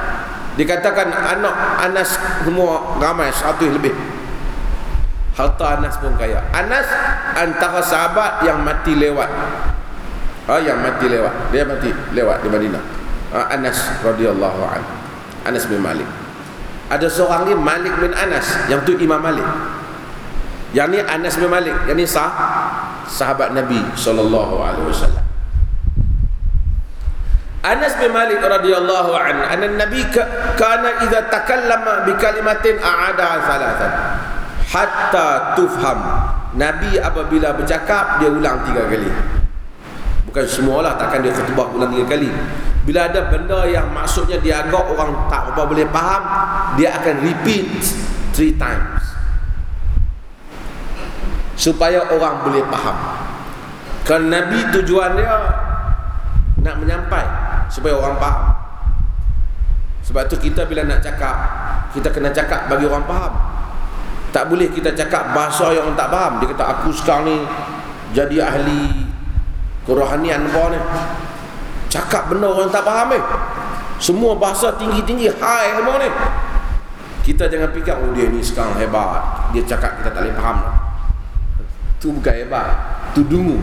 Dikatakan anak Anas semua ramai satu lebih. Harta Anas pun kaya. Anas antara sahabat yang mati lewat. Ha, Yang mati lewat. Dia mati lewat di Madinah. Ha, Anas radhiyallahu anhu. Anas bin Malik. Ada seorang ni Malik bin Anas. Yang tu Imam Malik yang ni Anas bin Malik yang ni sah sahabat Nabi sallallahu alaihi wasallam. Anas bin Malik radhiyallahu anhu anna Nabi kana idza takallama bi kalimatin a'ada thalathan hatta tufham. Nabi apabila bercakap dia ulang tiga kali. Bukan semualah takkan dia khutbah ulang tiga kali. Bila ada benda yang maksudnya dia agak orang tak apa boleh faham dia akan repeat three times supaya orang boleh faham. Kan Nabi tujuan dia nak menyampai supaya orang faham. Sebab tu kita bila nak cakap kita kena cakap bagi orang faham. Tak boleh kita cakap bahasa yang orang tak faham. Dia kata aku sekarang ni jadi ahli kerohanian apa ni? Cakap benda orang tak faham eh semua bahasa tinggi-tinggi high semua ni? Kita jangan fikir oh dia ni sekarang hebat. Dia cakap kita tak boleh faham. lah tu bukan hebat. Tu dungu.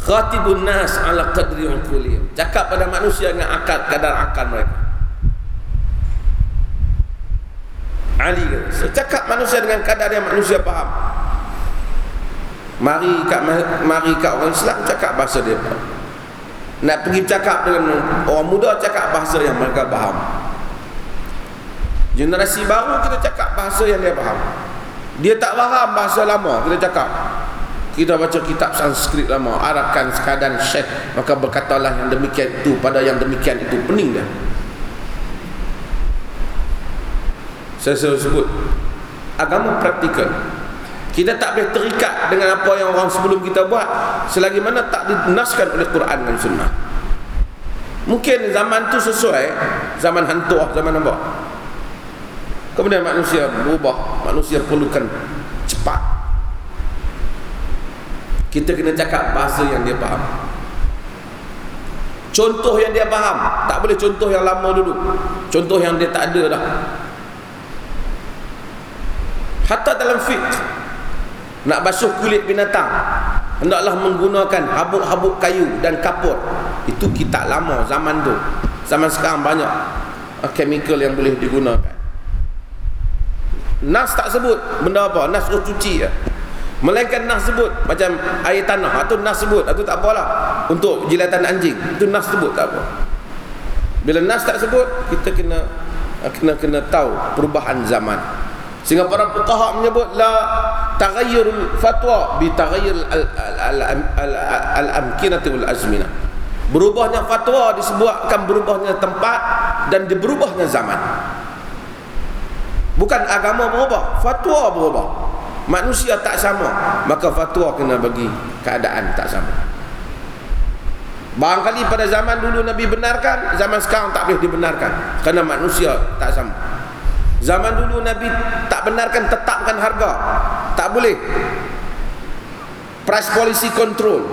Khatibun nas ala qadri uqulim cakap pada manusia dengan akal kadar akal mereka. Ali so, cakap manusia dengan kadar yang manusia faham. Mari kat mari kat orang Islam cakap bahasa dia. Nak pergi cakap dengan orang muda cakap bahasa yang mereka faham Generasi baru kita cakap bahasa yang dia faham. Dia tak faham bahasa lama kita cakap. kita baca kitab Sanskrit lama arakan sekadar syekh maka berkatalah yang demikian itu pada yang demikian itu pening dia saya selalu sebut agama praktikal kita tak boleh terikat dengan apa yang orang sebelum kita buat selagi mana tak dinaskan oleh Quran dan Sunnah mungkin zaman tu sesuai zaman hantu zaman apa kemudian manusia berubah manusia perlukan cepat. Kita kena cakap bahasa yang dia faham. Contoh yang dia faham tak boleh contoh yang lama dulu. Contoh yang dia tak ada dah. Hatta dalam fit nak basuh kulit binatang hendaklah menggunakan habuk-habuk kayu dan kapur. Itu kita lama zaman tu. Zaman sekarang banyak chemical yang boleh digunakan Nas tak sebut benda apa Nas oh cuci ya. Melainkan nas sebut macam air tanah atau nas sebut atau tak apalah untuk jilatan anjing itu nas sebut tak apa. Bila nas tak sebut kita kena kena kena tahu perubahan zaman. Sehingga para fuqaha menyebut la taghayyur fatwa bi taghayyur al-amkinati wal azmina. Berubahnya fatwa disebabkan berubahnya tempat dan berubahnya zaman. Bukan agama berubah, fatwa berubah. Manusia tak sama maka fatwa kena bagi keadaan tak sama. Barangkali pada zaman dulu Nabi benarkan zaman sekarang tak boleh dibenarkan kerana manusia tak sama. Zaman dulu Nabi tak benarkan tetapkan harga tak boleh. Price policy control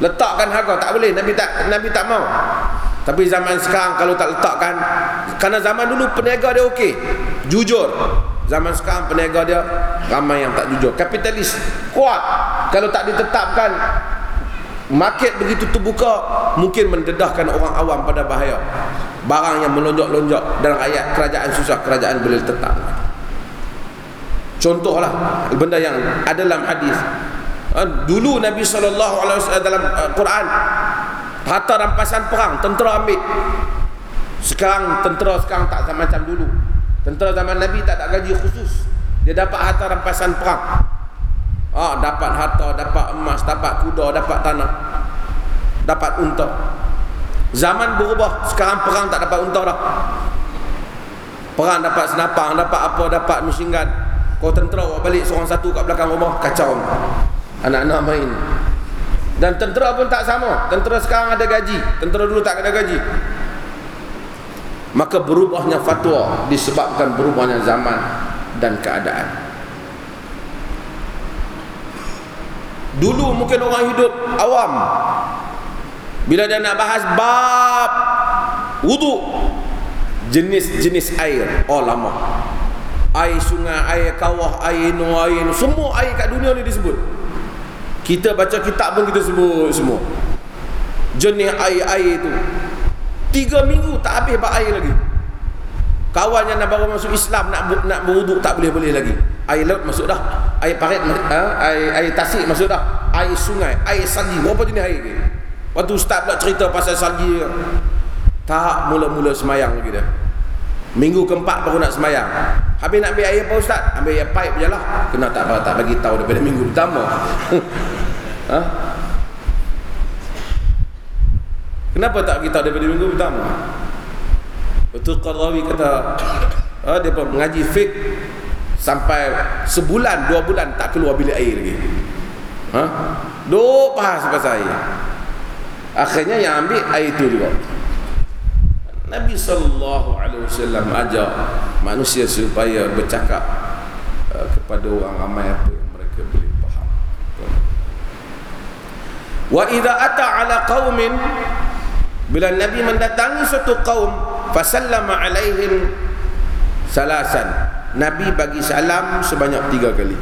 letakkan harga tak boleh Nabi tak Nabi tak mau tapi zaman sekarang kalau tak letakkan kerana zaman dulu peniaga dia okey jujur Zaman sekarang peniaga dia ramai yang tak jujur. Kapitalis kuat. Kalau tak ditetapkan market begitu terbuka mungkin mendedahkan orang awam pada bahaya. Barang yang melonjak-lonjak dan rakyat kerajaan susah kerajaan boleh tetap. Contohlah benda yang ada dalam hadis. Ha, dulu Nabi SAW dalam uh, Quran harta rampasan perang tentera ambil. Sekarang tentera sekarang tak macam dulu. Tentera zaman Nabi tak ada gaji khusus. Dia dapat harta rampasan perang. Ah, dapat harta, dapat emas, dapat kuda, dapat tanah. Dapat unta. Zaman berubah, sekarang perang tak dapat unta dah. Perang dapat senapang, dapat apa, dapat mesin gun. Kau tentera balik seorang satu kat belakang rumah, kacau. Anak-anak main. Dan tentera pun tak sama. Tentera sekarang ada gaji, tentera dulu tak ada gaji. Maka berubahnya fatwa disebabkan berubahnya zaman dan keadaan. Dulu mungkin orang hidup awam. Bila dia nak bahas bab wudu jenis-jenis air. Oh lama. Air sungai, air kawah, air nu, air semua air kat dunia ni disebut kita baca kitab pun kita sebut semua. Jenis air-air itu Tiga minggu tak habis bak air lagi. Kawan yang nak baru masuk Islam Nak nak beruduk tak boleh-boleh lagi. Air laut masuk dah. Air parit ha? air, air tasik masuk dah. Air sungai Air salji. Berapa jenis air lagi? Waktu ustaz pula cerita pasal salji. Tak mula-mula semayang lagi dah Minggu keempat baru nak semayang. Habis nak ambil air apa ustaz? Ambil air pipe je lah. Kena tak tak bagi tahu daripada minggu pertama [laughs] Ha? Kenapa tak kita daripada minggu pertama? Betul Qarawi kata ah, Dia pun mengaji fik Sampai sebulan, dua bulan tak keluar bilik air lagi ha? Duk bahas pasal air Akhirnya yang ambil air itu juga Nabi SAW ajar manusia supaya bercakap uh, kepada orang ramai apa yang mereka boleh faham. Wa idza ata ala qaumin bila Nabi mendatangi suatu kaum fasallama alaihim salasan. Nabi bagi salam sebanyak tiga kali.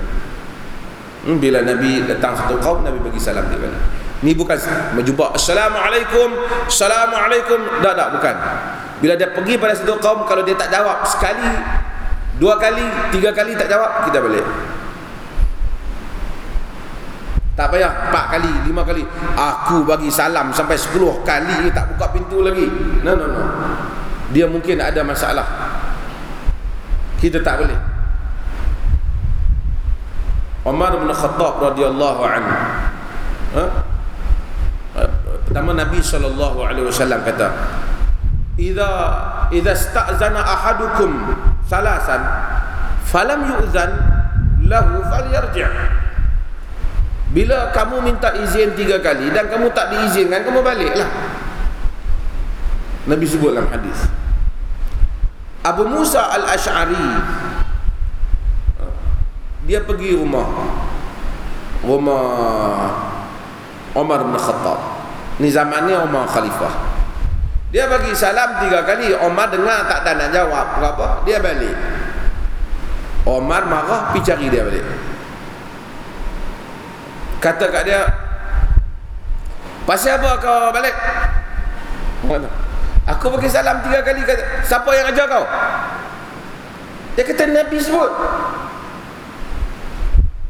Hmm, bila Nabi datang satu kaum Nabi bagi salam tiga kali. Ni bukan menjumpa Assalamualaikum Assalamualaikum. Tak tak bukan. Bila dia pergi pada satu kaum kalau dia tak jawab sekali dua kali tiga kali tak jawab kita balik tak payah empat kali, lima kali. Aku bagi salam sampai sepuluh kali tak buka pintu lagi. No, no, no. Dia mungkin ada masalah. Kita tak boleh. Umar bin Khattab radhiyallahu anhu. Ha? Pertama Nabi sallallahu alaihi wasallam kata, "Idza idza sta'zana ahadukum salasan falam yu'zan lahu falyarji'." Bila kamu minta izin tiga kali dan kamu tak diizinkan, kamu baliklah. Nabi sebut dalam hadis. Abu Musa al-Ash'ari dia pergi rumah. Rumah Umar bin Khattab. Ni zamannya Umar Khalifah. Dia bagi salam tiga kali. Umar dengar tak nak jawab. Apa dia balik. Umar marah pergi cari dia balik kata kat dia pasal apa kau balik? Mana aku bagi salam tiga kali kata siapa yang ajar kau. Dia kata Nabi sebut.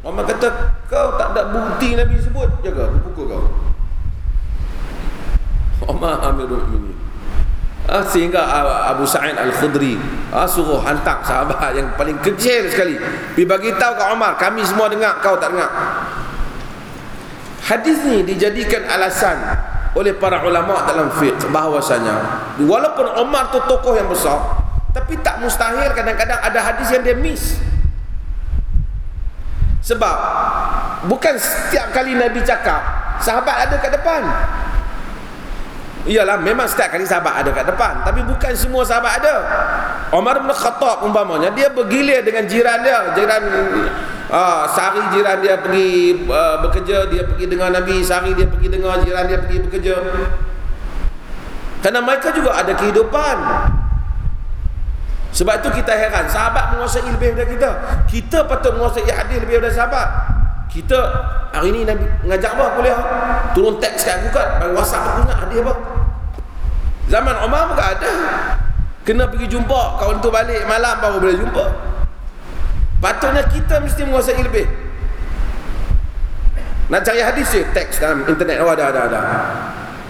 Umar kata kau tak ada bukti Nabi sebut. Jaga aku pukul kau. Umar Amirul Mukminin ah, sehingga Abu Sa'id Al-Khudri ah, suruh hantar sahabat yang paling kecil sekali. Pergi bagi tahu ke Umar kami semua dengar kau tak dengar hadis ni dijadikan alasan oleh para ulama dalam fiqh bahawasanya walaupun Umar tu tokoh yang besar tapi tak mustahil kadang-kadang ada hadis yang dia miss sebab bukan setiap kali Nabi cakap sahabat ada kat depan. Iyalah memang setiap kali sahabat ada kat depan tapi bukan semua sahabat ada. Umar bin Khattab umpamanya dia bergilir dengan jiran dia, jiran uh, sehari jiran dia pergi uh, bekerja, dia pergi dengan Nabi, sehari dia pergi dengan jiran dia pergi bekerja. Karena mereka juga ada kehidupan. Sebab itu kita heran Sahabat menguasai lebih daripada kita. Kita patut menguasai hadis lebih daripada sahabat. Kita Hari ini Nabi ngajak apa kuliah. Turun teks kat aku kan Bagi whatsapp aku ingat hadis apa Zaman Umar pun ada. Kena pergi jumpa Kawan tu balik malam baru boleh jumpa Patutnya kita mesti menguasai lebih. Nak cari hadis je Teks dalam internet. Oh ada ada ada.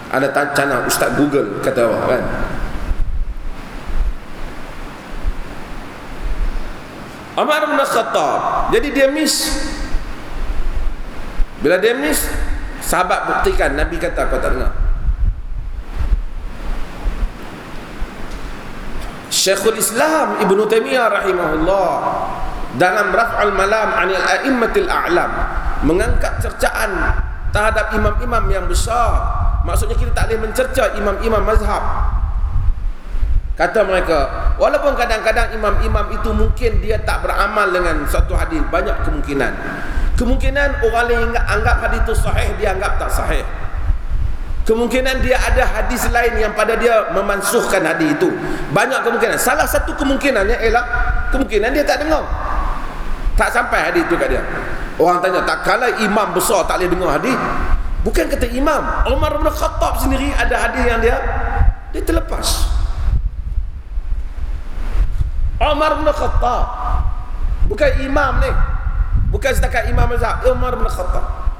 Ada tanya Ustaz Google Kata apa kan? Umar bin Khattab. Jadi dia miss. Bila dia miss sahabat buktikan. Nabi kata kau tak dengar. Syekhul Islam Ibn Taymiyah rahimahullah dalam Raf'al Malam anil a'immatil a'lam mengangkat cercaan terhadap imam-imam yang besar maksudnya kita tak boleh mencerca imam-imam mazhab Kata mereka, walaupun kadang-kadang imam-imam itu mungkin dia tak beramal dengan satu hadis, banyak kemungkinan. Kemungkinan orang lain anggap hadis itu sahih, dia anggap tak sahih. Kemungkinan dia ada hadis lain yang pada dia memansuhkan hadis itu. Banyak kemungkinan. Salah satu kemungkinannya ialah kemungkinan dia tak dengar. Tak sampai hadis itu kat dia. Orang tanya, tak kala imam besar tak boleh dengar hadis? Bukan kata imam. Umar bin Khattab sendiri ada hadis yang dia dia terlepas. Umar bin Khattab bukan imam ni bukan setakat imam mazhab Umar bin Khattab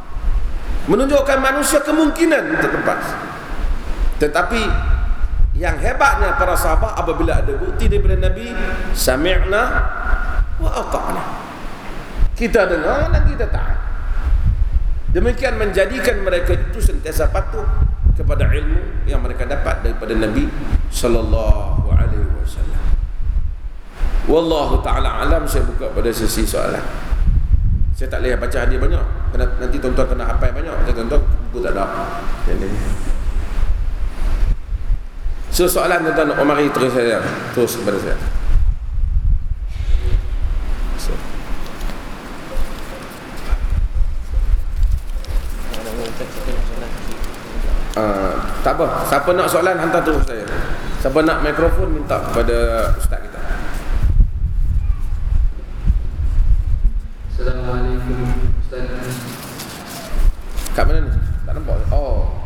menunjukkan manusia kemungkinan terlepas tetapi yang hebatnya para sahabat apabila ada bukti daripada Nabi sami'na wa ata'na kita dengar dan kita taat. Demikian menjadikan mereka itu sentiasa patuh kepada ilmu yang mereka dapat daripada Nabi sallallahu alaihi wasallam. Wallahu ta'ala alam saya buka pada sesi soalan. Saya tak boleh baca hadiah banyak. Kena, Nanti tuan-tuan kena apa banyak. Saya tuan-tuan buku tak ada. So soalan tuan-tuan Oh mari terus saya Terus kepada saya so. Uh, tak apa. Siapa nak soalan hantar terus saya. Siapa nak mikrofon minta kepada ustaz kita. Assalamualaikum Ustaz. Kat mana ni? Tak nampak? Oh.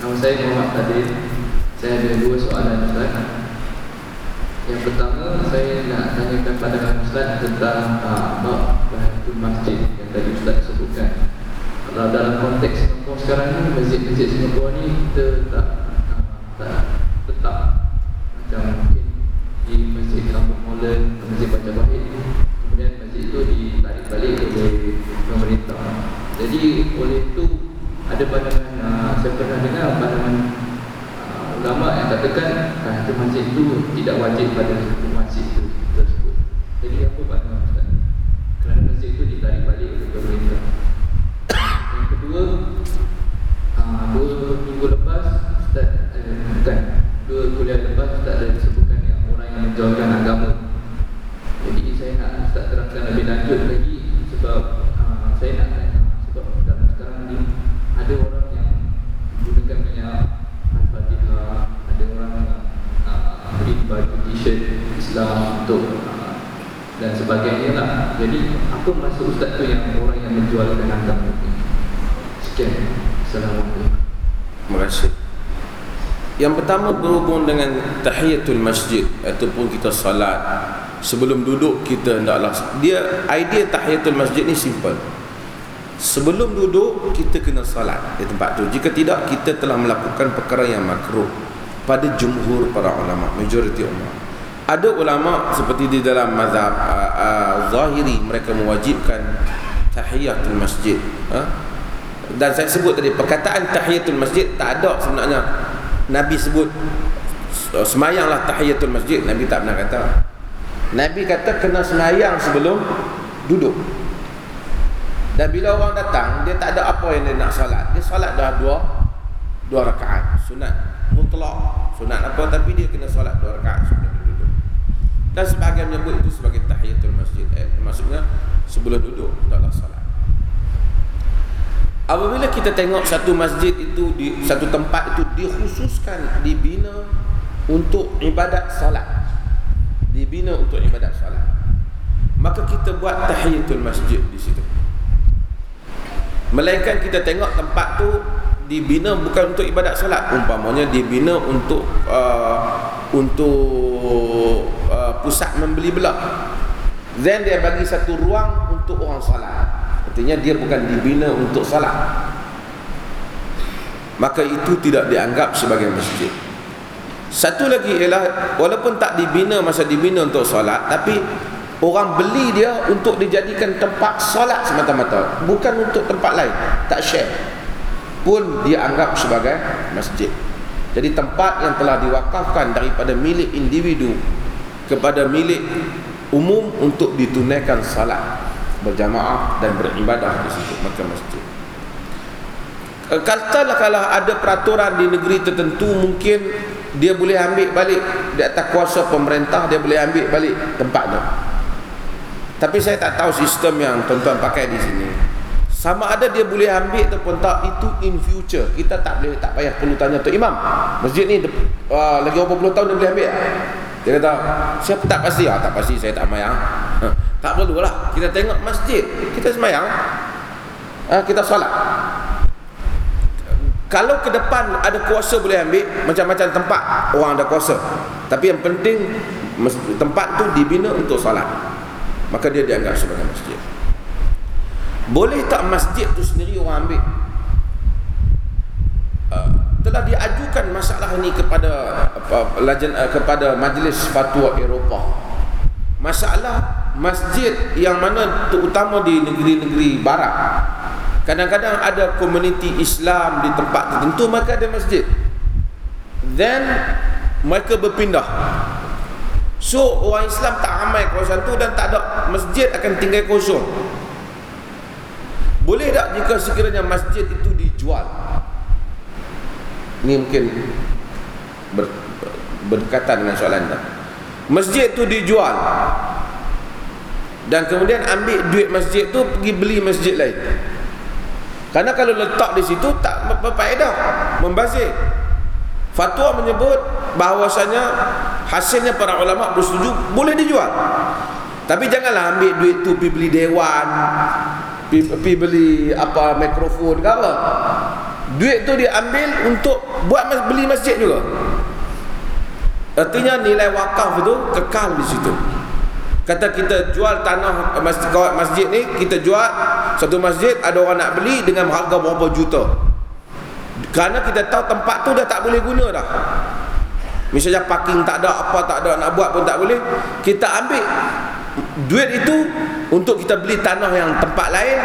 Nama saya Muhammad Kadir. Saya ada dua soalan Ustaz. Yang pertama Saya nak tanyakan pada Ustaz Tentang uh, Bab Bahatul Masjid Yang tadi Ustaz sebutkan kalau dalam konteks Singapura sekarang ni Masjid-masjid Singapura ni kita tak, tak tetap Macam mungkin di Masjid Kampung Molen, Masjid Baca Bahit ni Kemudian masjid tu ditarik balik oleh pemerintah Jadi oleh itu ada pandangan ah, saya pernah dengar pandangan ah, ulama yang katakan kata masjid itu tidak wajib pada satu masjid itu tersebut. Jadi apa pandangan Ustaz? Kerana masjid itu ditarik balik oleh pemerintah. Yang kedua, uh, dua minggu lepas Ustaz eh, bukan dua kuliah lepas Ustaz ada disebutkan yang orang yang menjualkan agama. Jadi saya nak Ustaz terangkan lebih lanjut lagi sebab uh, saya nak tanya sebab dalam sekarang ni ada orang yang gunakan banyak Al-Fatihah, ada orang yang uh, beli baju t-shirt Islam untuk dan sebagainya lah. Jadi apa maksud Ustaz tu yang orang yang menjualkan agama ni? Assalamualaikum. Terima kasih. Yang pertama berhubung dengan tahiyatul masjid ataupun kita salat sebelum duduk kita hendaklah dia idea tahiyatul masjid ni simple. Sebelum duduk kita kena salat di tempat tu. Jika tidak kita telah melakukan perkara yang makruh pada jumhur para ulama, majoriti ulama. Ada ulama seperti di dalam mazhab uh, uh, Zahiri mereka mewajibkan tahiyatul masjid. Ha? Dan saya sebut tadi perkataan tahiyatul masjid tak ada sebenarnya Nabi sebut semayanglah tahiyatul masjid Nabi tak pernah kata. Nabi kata kena semayang sebelum duduk. Dan bila orang datang dia tak ada apa yang dia nak salat. Dia salat dah dua dua rakaat sunat mutlak sunat apa tapi dia kena salat dua rakaat sebelum duduk. Dan sebahagian menyebut itu sebagai tahiyatul masjid. Eh, maksudnya sebelum duduk hendaklah salat. Apabila kita tengok satu masjid itu di satu tempat itu dikhususkan dibina untuk ibadat solat. Dibina untuk ibadat solat. Maka kita buat tahiyatul masjid di situ. Melainkan kita tengok tempat tu dibina bukan untuk ibadat solat, umpamanya dibina untuk uh, untuk uh, pusat membeli belah. Then dia bagi satu ruang untuk orang solat. Artinya dia bukan dibina untuk salat. Maka itu tidak dianggap sebagai masjid. Satu lagi ialah walaupun tak dibina masa dibina untuk salat tapi orang beli dia untuk dijadikan tempat salat semata-mata, bukan untuk tempat lain, tak share. Pun dia anggap sebagai masjid. Jadi tempat yang telah diwakafkan daripada milik individu kepada milik umum untuk ditunaikan salat berjamaah dan beribadah di situ maka masjid. Katalah kalau ada peraturan di negeri tertentu mungkin dia boleh ambil balik di atas kuasa pemerintah dia boleh ambil balik tempat tu. Tapi saya tak tahu sistem yang tuan-tuan pakai di sini. Sama ada dia boleh ambil ataupun tak itu in future. Kita tak boleh tak payah perlu tanya tu imam. Masjid ni uh, lagi berapa puluh tahun dia boleh ambil. Dia kata, siapa tak pasti? Ah, tak pasti saya tak mayang. Tak perlu lah. Kita tengok masjid. Kita semayang ha, Kita solat. Kalau ke depan ada kuasa boleh ambil Macam-macam tempat Orang ada kuasa. Tapi yang penting Tempat tu dibina untuk solat. Maka dia dianggap sebagai masjid. Boleh tak masjid tu sendiri orang ambil? Uh, Telah diajukan masalah ini kepada lajen, uh, Kepada Majlis Fatwa Eropah. Masalah masjid yang mana terutama di negeri-negeri barat. Kadang-kadang ada komuniti Islam di tempat tertentu maka ada masjid. Then mereka berpindah. So orang Islam tak ramai kawasan tu dan tak ada masjid akan tinggal kosong. Boleh tak jika sekiranya masjid itu dijual? Ini mungkin ber, berdekatan dengan soalan anda masjid itu dijual dan kemudian ambil duit masjid tu pergi beli masjid lain. Karena kalau letak di situ tak berfaedah membazir. Fatwa menyebut bahawasanya hasilnya para ulama bersetuju boleh dijual. Tapi janganlah ambil duit tu pergi beli dewan pergi beli apa mikrofon ke apa. Duit tu diambil untuk buat beli masjid juga. Artinya nilai wakaf itu kekal di situ Kata kita jual tanah masjid, masjid ni Kita jual satu masjid Ada orang nak beli dengan harga berapa juta. Kerana kita tahu tempat tu dah tak boleh guna dah. Misalnya parking tak ada Apa tak ada nak buat pun tak boleh Kita ambil Duit itu untuk kita beli tanah yang tempat lain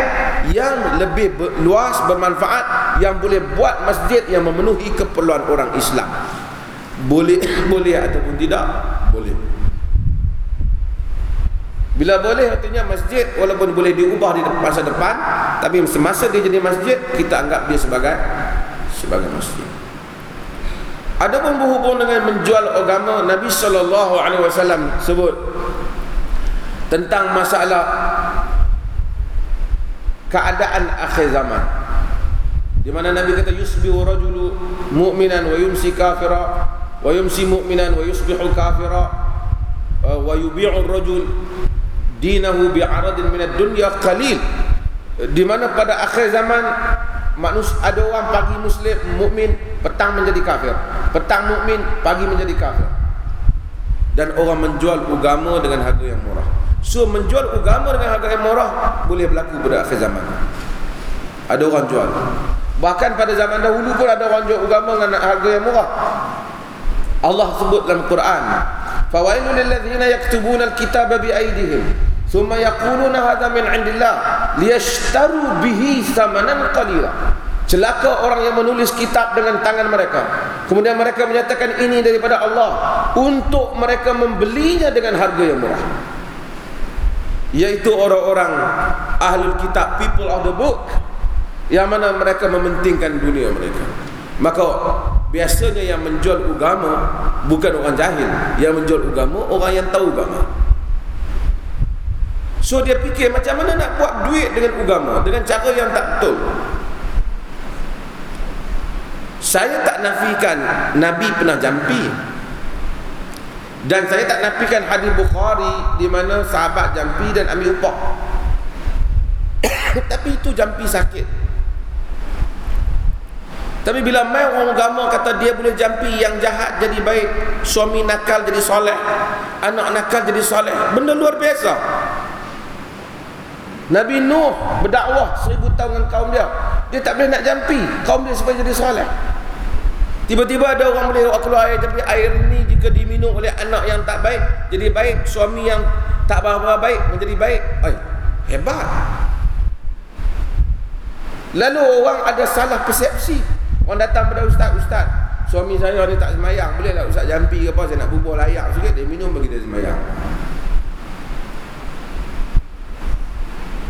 yang lebih luas bermanfaat yang boleh buat masjid yang memenuhi keperluan orang Islam. Boleh [coughs] boleh ataupun tidak boleh bila boleh artinya masjid walaupun boleh diubah di masa depan tapi semasa dia jadi masjid kita anggap dia sebagai sebagai masjid. Ada pun berhubung dengan menjual agama Nabi sallallahu alaihi wasallam sebut tentang masalah keadaan akhir zaman. Di mana Nabi kata yusbihu rajulu mu'minan wa yumsi kafira wa yumsi mu'minan wa yusbihu kafira wa yubi'u rajul dinahu bi'aradin minad dunya qalil. Di mana pada akhir zaman manusia ada orang pagi muslim mukmin petang menjadi kafir. Petang mukmin pagi menjadi kafir. Dan orang menjual agama dengan harga yang murah. So menjual agama dengan harga yang murah boleh berlaku pada akhir zaman. Ada orang jual. Bahkan pada zaman dahulu pun ada orang jual agama dengan harga yang murah. Allah sebut dalam Quran fawailul ladzina yaktubuna alkitaba biaydihim thumma yaquluna hadha min indillah liyashtaru bihi samanan qalila. Celaka orang yang menulis kitab dengan tangan mereka. Kemudian mereka menyatakan ini daripada Allah untuk mereka membelinya dengan harga yang murah. Yaitu orang-orang ahli kitab people of the book yang mana mereka mementingkan dunia mereka. Maka biasanya yang menjual agama bukan orang jahil. Yang menjual agama orang yang tahu agama. So dia fikir macam mana nak buat duit dengan agama dengan cara yang tak betul. Saya tak nafikan Nabi pernah jampi. Dan saya tak nafikan hadis Bukhari di mana sahabat jampi dan ambil upah. [coughs] Tapi itu jampi sakit. Tapi bila mai orang agama kata dia boleh jampi yang jahat jadi baik, suami nakal jadi soleh, anak nakal jadi soleh, benda luar biasa. Nabi Nuh berdakwah seribu tahun dengan kaum dia. Dia tak boleh nak jampi kaum dia supaya jadi soleh. Tiba-tiba ada orang boleh keluar air tapi air ni jika diminum oleh anak yang tak baik jadi baik, suami yang tak berapa baik menjadi baik. Ay, hebat. Lalu orang ada salah persepsi. Orang datang pada ustaz, ustaz, suami saya ni tak semayang, boleh tak ustaz jampi ke apa saya nak bubuh layak sikit dia minum bagi dia semayang.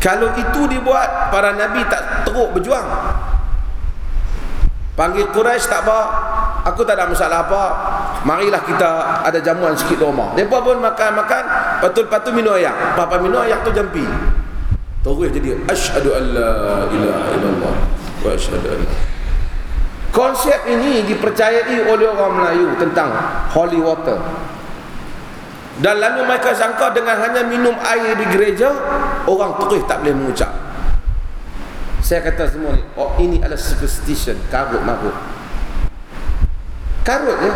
Kalau itu dibuat Para Nabi tak teruk berjuang. Panggil Quraisy tak apa Aku tak ada masalah apa. Marilah kita ada jamuan sikit di rumah. Mereka pun makan-makan Patul-patul minum ayak Papa minum ayak tu jampi. Terus jadi Ashadu an la ilaha illallah Wa ashadu an Konsep ini dipercayai oleh orang Melayu Tentang holy water dan lalu mereka sangka dengan hanya minum air di gereja Orang terus tak boleh mengucap. Saya kata semua ni Oh ini adalah superstition Karut marut. Karut ya.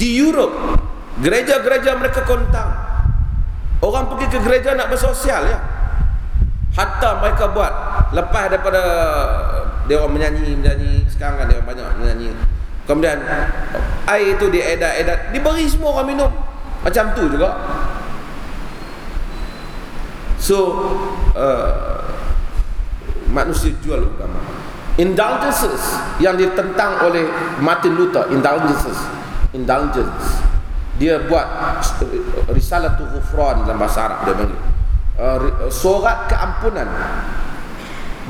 Di Europe Gereja-gereja mereka kontang. Orang pergi ke gereja nak bersosial ya. Hatta mereka buat Lepas daripada Dia orang menyanyi-menyanyi Sekarang kan dia banyak menyanyi Kemudian air itu diedat-edat, diberi semua orang minum. Macam tu juga. So uh, manusia jual agama. Indulgences yang ditentang oleh Martin Luther, indulgences, indulgence. Dia buat risalah tu ghufran dalam bahasa Arab dia panggil. Uh, surat keampunan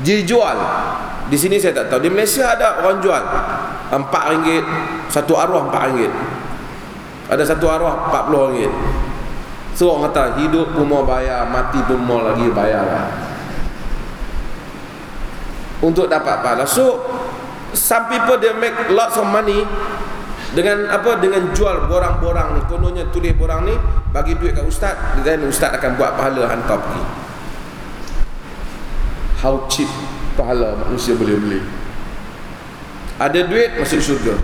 dijual di sini saya tak tahu di Malaysia ada orang jual empat ringgit satu arwah empat ringgit. Ada satu arwah empat puluh ringgit. So orang kata hidup pun mau bayar mati pun mau lagi bayar. Lah. untuk dapat pahala. So some people they make lots of money dengan apa? Dengan jual borang-borang ni. Kononnya tulis borang ni bagi duit kat ustaz dan ustaz akan buat pahala hantar pergi. How cheap pahala manusia boleh beli ada duit masuk syurga.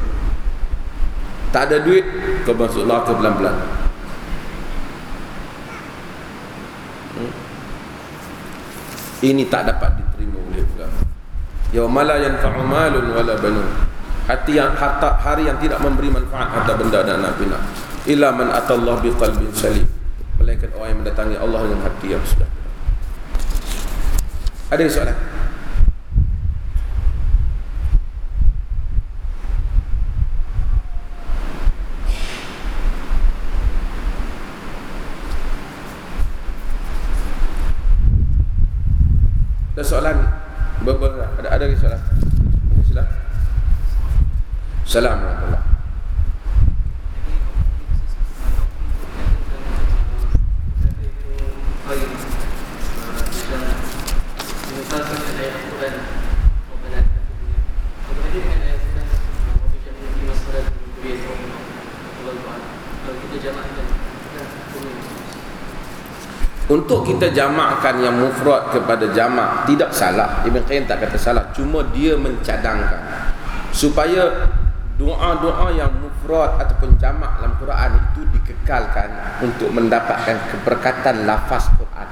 Tak ada duit kau masuk neraka pelan-pelan. Hmm? ini tak dapat diterima oleh agama yaumala yanfa'u malun wala banun. Hati yang harta hari yang tidak memberi manfaat harta benda dan anak pinak. Illa man atallah biqalbin salim. Melainkan orang yang mendatangi Allah dengan hati yang sudah. Ada soalan Ada soalan? Ber, ber, ada ada soalan? Sila. Assalamualaikum. Untuk kita jamakkan yang mufrad kepada jamak tidak salah. Ibn Qayyim tak kata salah, cuma dia mencadangkan supaya doa-doa yang mufrad ataupun jamak dalam Quran itu dikekalkan untuk mendapatkan keberkatan lafaz Quran.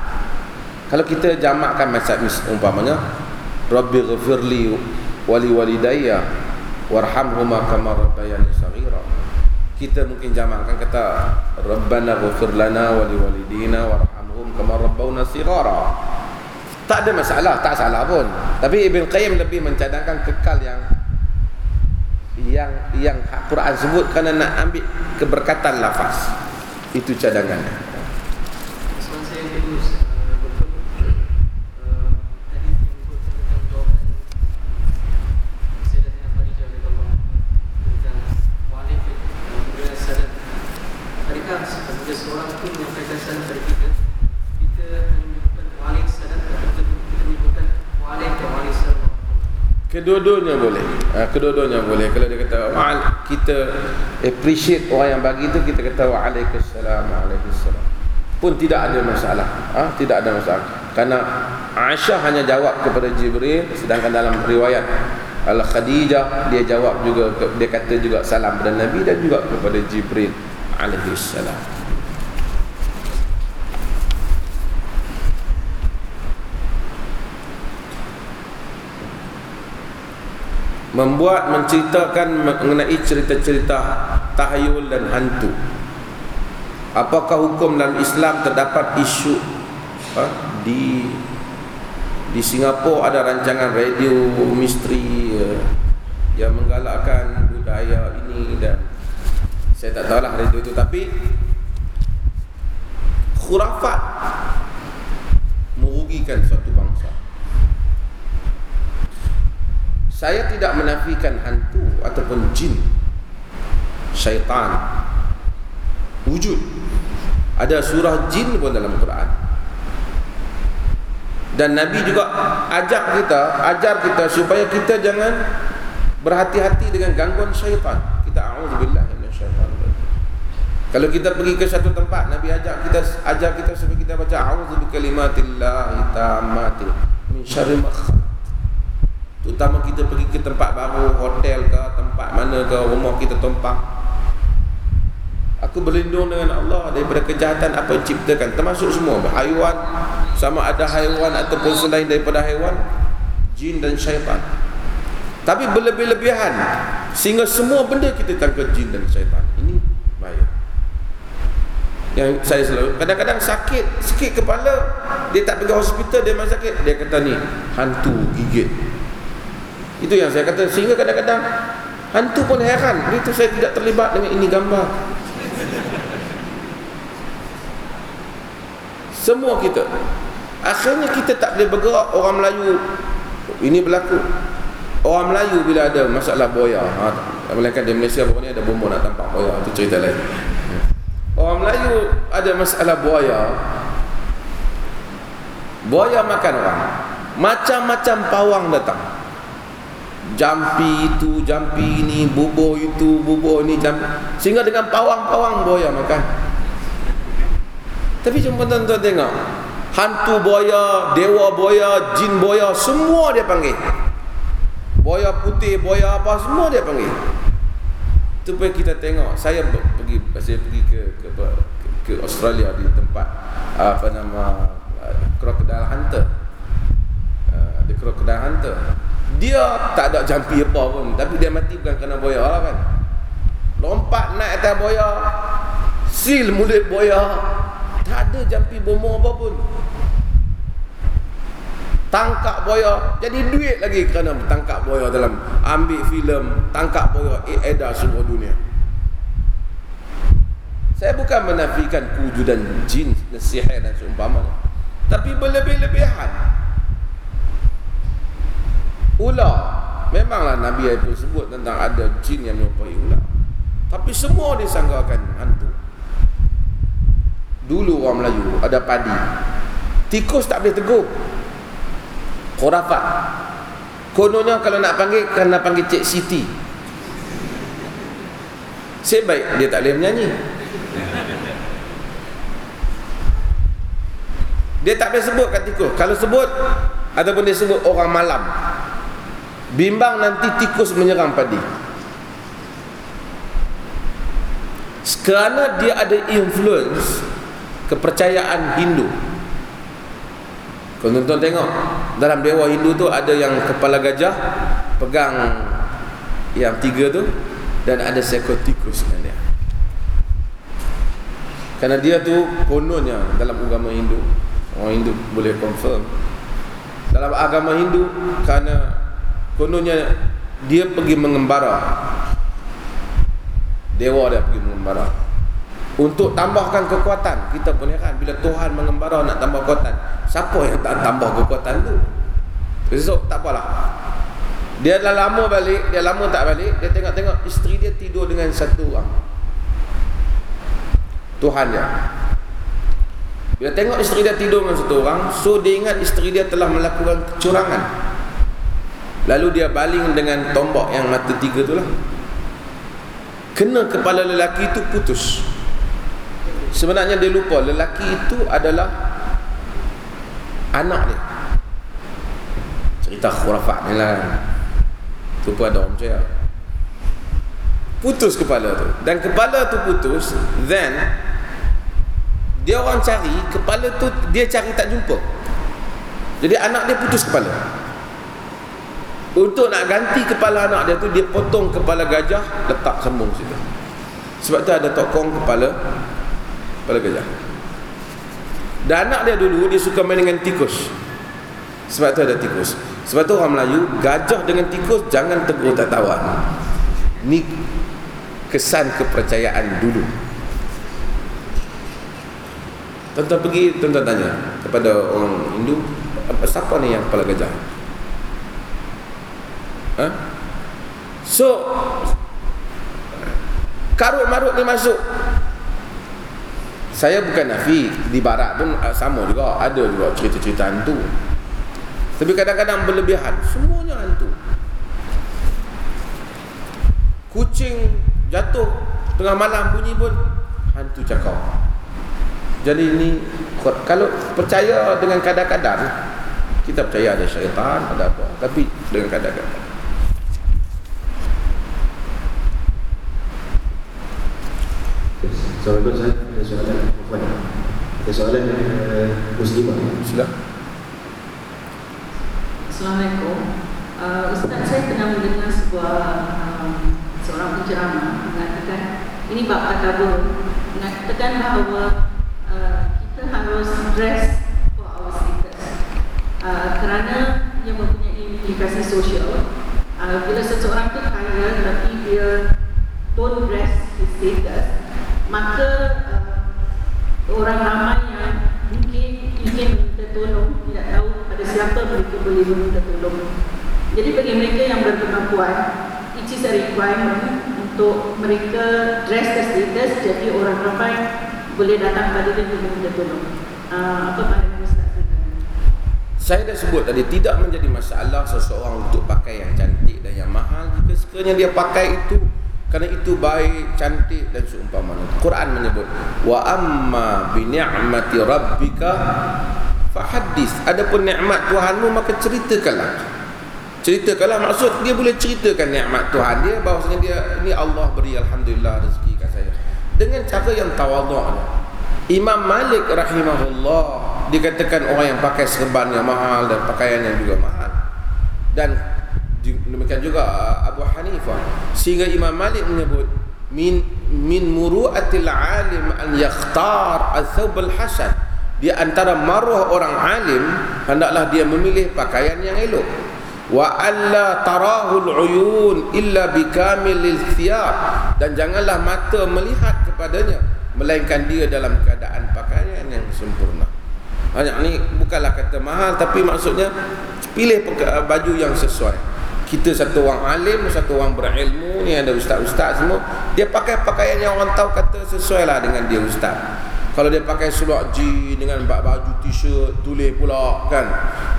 Kalau kita jamakkan macam umpamanya Rabbi ghafirli wali walidayya warhamhuma kama rabbayani saghira. Kita mungkin jamakkan kata Rabbana ghafir lana wali walidina warhamhuma kama rabbawna sighara tak ada masalah tak salah pun. Tapi Ibn Qayyim lebih mencadangkan kekal yang yang yang Quran sebut kerana nak ambil keberkatan lafaz. Itu cadangannya Kedua-duanya boleh. Ha, kedua-duanya boleh. Kalau dia kata wa'al kita appreciate orang yang bagi itu kita kata wa'alaikumussalam wa'alaikumussalam. Pun tidak ada masalah. Ha, tidak ada masalah. Karena Aisyah hanya jawab kepada Jibril sedangkan dalam riwayat Al-Khadijah dia jawab juga dia kata juga salam kepada Nabi dan juga kepada Jibril alaihi salam. Membuat menceritakan mengenai cerita-cerita tahayul dan hantu. Apakah hukum dalam Islam terdapat isu ha, di di Singapura ada rancangan radio misteri uh, yang menggalakkan budaya ini dan saya tak tahu lah radio itu. Tapi khurafat merugikan suatu bangsa saya tidak menafikan hantu ataupun jin. Syaitan. Wujud. Ada surah jin pun dalam Quran. Dan Nabi juga ajak kita ajar kita supaya kita jangan berhati-hati dengan gangguan syaitan. Kita a'udzubillah kalau kita pergi ke satu tempat Nabi ajak kita ajar kita supaya kita baca a'udzubikalimatillah tammati min syarri ma Terutama kita pergi ke tempat baru, hotel ke, tempat mana ke, rumah kita tumpang. Aku berlindung dengan Allah daripada kejahatan apa yang ciptakan. Termasuk semua. Haiwan, sama ada haiwan ataupun selain daripada haiwan, jin dan syaitan. Tapi berlebih-lebihan. Sehingga semua benda kita tangkap jin dan syaitan. Ini bahaya. Yang saya selalu, kadang-kadang sakit, sakit kepala, dia tak pergi hospital, dia memang sakit. Dia kata ni, hantu gigit. Itu yang saya kata sehingga kadang-kadang hantu pun heran itu saya tidak terlibat dengan ini gambar. Semua kita akhirnya kita tak boleh bergerak orang Melayu ini berlaku. Orang Melayu bila ada masalah boya, ha, melainkan di Malaysia baru ni ada bomba nak tampak boya, itu cerita lain. Orang Melayu ada masalah buaya. Buaya makan orang. Macam-macam pawang datang jampi itu, jampi ini, bubuh itu, bubuh ini, jampi. Sehingga dengan pawang-pawang buaya makan. Tapi cuma tuan-tuan tengok. Hantu buaya, dewa buaya, jin buaya, semua dia panggil. Buaya putih, buaya apa, semua dia panggil. Itu pun kita tengok. Saya pergi saya pergi ke ke, ke, ke Australia di tempat apa nama crocodile hunter. Uh, the crocodile hunter dia tak ada jampi apa pun tapi dia mati bukan kerana boya lah kan lompat naik atas boya sil mulut boya Tak ada jampi bomo apa pun. Tangkap boya jadi duit lagi kerana tangkap boya dalam ambil filem tangkap boya edar seluruh dunia. Saya bukan menafikan kewujudan jin dan sihir dan seumpama. Tapi berlebih-lebihan. Ular. Memanglah Nabi itu sebut tentang ada jin yang menyerupai ular. Tapi semua disangkakan hantu. Dulu orang Melayu ada padi. Tikus tak boleh tegur. Khurafat. Kononnya kalau nak panggil kena panggil Cik Siti. Sebaik dia tak boleh menyanyi. Dia tak boleh sebut kat tikus. Kalau sebut ataupun dia sebut orang malam. Bimbang nanti tikus menyerang padi. Kerana dia ada influence kepercayaan Hindu. Kau tuan tengok dalam dewa Hindu tu ada yang kepala gajah pegang yang tiga tu dan ada seekor tikus dengan dia. Kerana dia tu kononnya dalam agama Hindu Orang Hindu boleh confirm Dalam agama Hindu Kerana kononnya Dia pergi mengembara. Dewa dia pergi mengembara. Untuk tambahkan kekuatan Kita pun heran Bila Tuhan mengembara nak tambah kekuatan. Siapa yang tak tambah kekuatan tu? So tak apalah. Dia dah lama balik Dia lama tak balik Dia tengok-tengok Isteri dia tidur dengan satu orang. Tuhan dia. Bila tengok isteri dia tidur dengan satu orang So dia ingat isteri dia telah melakukan kecurangan Lalu dia baling dengan tombak yang mata tiga tu lah. Kena kepala lelaki itu putus. Sebenarnya dia lupa Lelaki itu adalah Anak dia. Cerita khurafat ni lah. Itu pun ada orang percaya. Putus kepala tu. Dan kepala tu putus Then dia orang cari kepala tu dia cari tak jumpa. Jadi anak dia putus kepala untuk nak ganti kepala anak dia tu dia potong kepala gajah letak sambung situ. Sebab tu ada tokong kepala kepala gajah. Dan anak dia dulu dia suka main dengan tikus. Sebab tu ada tikus. Sebab tu orang Melayu gajah dengan tikus jangan tegur tak tawan ni kesan kepercayaan dulu. Tuan-tuan pergi, tuan-tuan tanya kepada orang Hindu, siapa ni yang kepala gajah? Ha? So, karut-marut ni masuk. Saya bukan nafi, di barat pun ah, sama juga, ada juga cerita-cerita hantu. Tapi kadang-kadang berlebihan, semuanya hantu. Kucing jatuh tengah malam bunyi pun hantu cakap. Jadi ini kalau percaya dengan kadar-kadar kita percaya ada syaitan, ada apa. Tapi dengan Assalamualaikum saya ada soalan Puan. Ada soalan uh, Muslimah. Sila. Assalamualaikum. Uh, Ustaz saya pernah mendengar sebuah um, seorang penceramah mengatakan ini bab takabur mengatakan bahawa kita harus dress for our status uh, kerana ia mempunyai implikasi sosial uh, bila seseorang tu kaya tapi dia don't dress his status maka uh, orang ramai yang mungkin ingin minta tolong tidak tahu pada siapa mereka boleh minta tolong. Jadi bagi mereka yang berkemampuan it is a requirement untuk mereka dress the status jadi orang ramai boleh datang pada dia untuk minta tolong. Uh, apa pandangan Saya dah sebut tadi tidak menjadi masalah seseorang untuk pakai yang cantik dan yang mahal. Jika sekiranya dia pakai itu kerana itu baik, cantik dan seumpamanya. Quran menyebut wa amma bi ni'mati rabbika fahaddis. Adapun nikmat Tuhanmu maka ceritakanlah. Ceritakanlah maksud dia boleh ceritakan nikmat Tuhan dia bahawasanya dia ini Allah beri alhamdulillah rezeki kat saya dengan cara yang tawaduk Imam Malik rahimahullah dikatakan orang yang pakai serban yang mahal dan pakaian yang juga mahal dan demikian juga Abu Hanifah. Sehingga Imam Malik menyebut min min muru'atil alim an yakhtar al-thawb al-hasan di antara maruah orang alim hendaklah dia memilih pakaian yang elok. Wa alla tarahul uyun illa bikamilil thiyab dan janganlah mata melihat kepadanya melainkan dia dalam keadaan pakaian yang sempurna. Banyak ni bukanlah kata mahal tapi maksudnya pilih baju yang sesuai kita satu orang alim, satu orang berilmu ni ada ustaz-ustaz semua. Dia pakai pakaian yang orang tahu kata sesuai lah dengan dia ustaz. Kalau dia pakai seluar jeans dengan baju t-shirt tulis pula kan?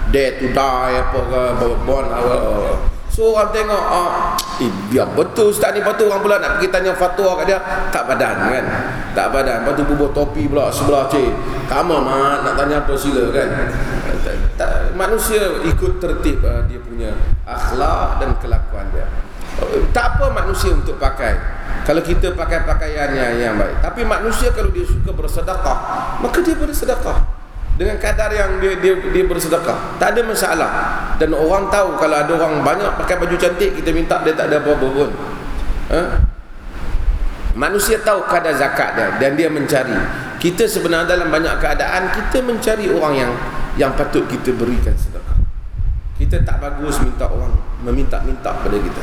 Dare to die apa ke born our So orang tengok ah, [tsk] Eh biar betul ustaz ni. Tu orang pula nak pergi tanya fatwa kat dia. Tak padan kan? Tak padan Lepas tu topi pula sebelah cik. Kamu mat nak tanya apa sila kan Manusia ikut tertib uh, dia punya akhlak dan kelakuan dia. Tak apa manusia untuk pakai. Kalau kita pakai pakaian yang, yang baik. Tapi manusia kalau dia suka bersedekah Maka dia bersedekah. Dengan kadar yang dia dia, dia bersedekah. Tak ada masalah. Dan orang tahu kalau ada orang banyak pakai baju cantik kita minta dia tak ada apa-apa pun. Ha? manusia tahu kadar zakat dia dan dia mencari. Kita sebenarnya dalam banyak keadaan kita mencari orang yang yang patut kita berikan sedekah. Kita tak bagus minta orang meminta-minta pada kita.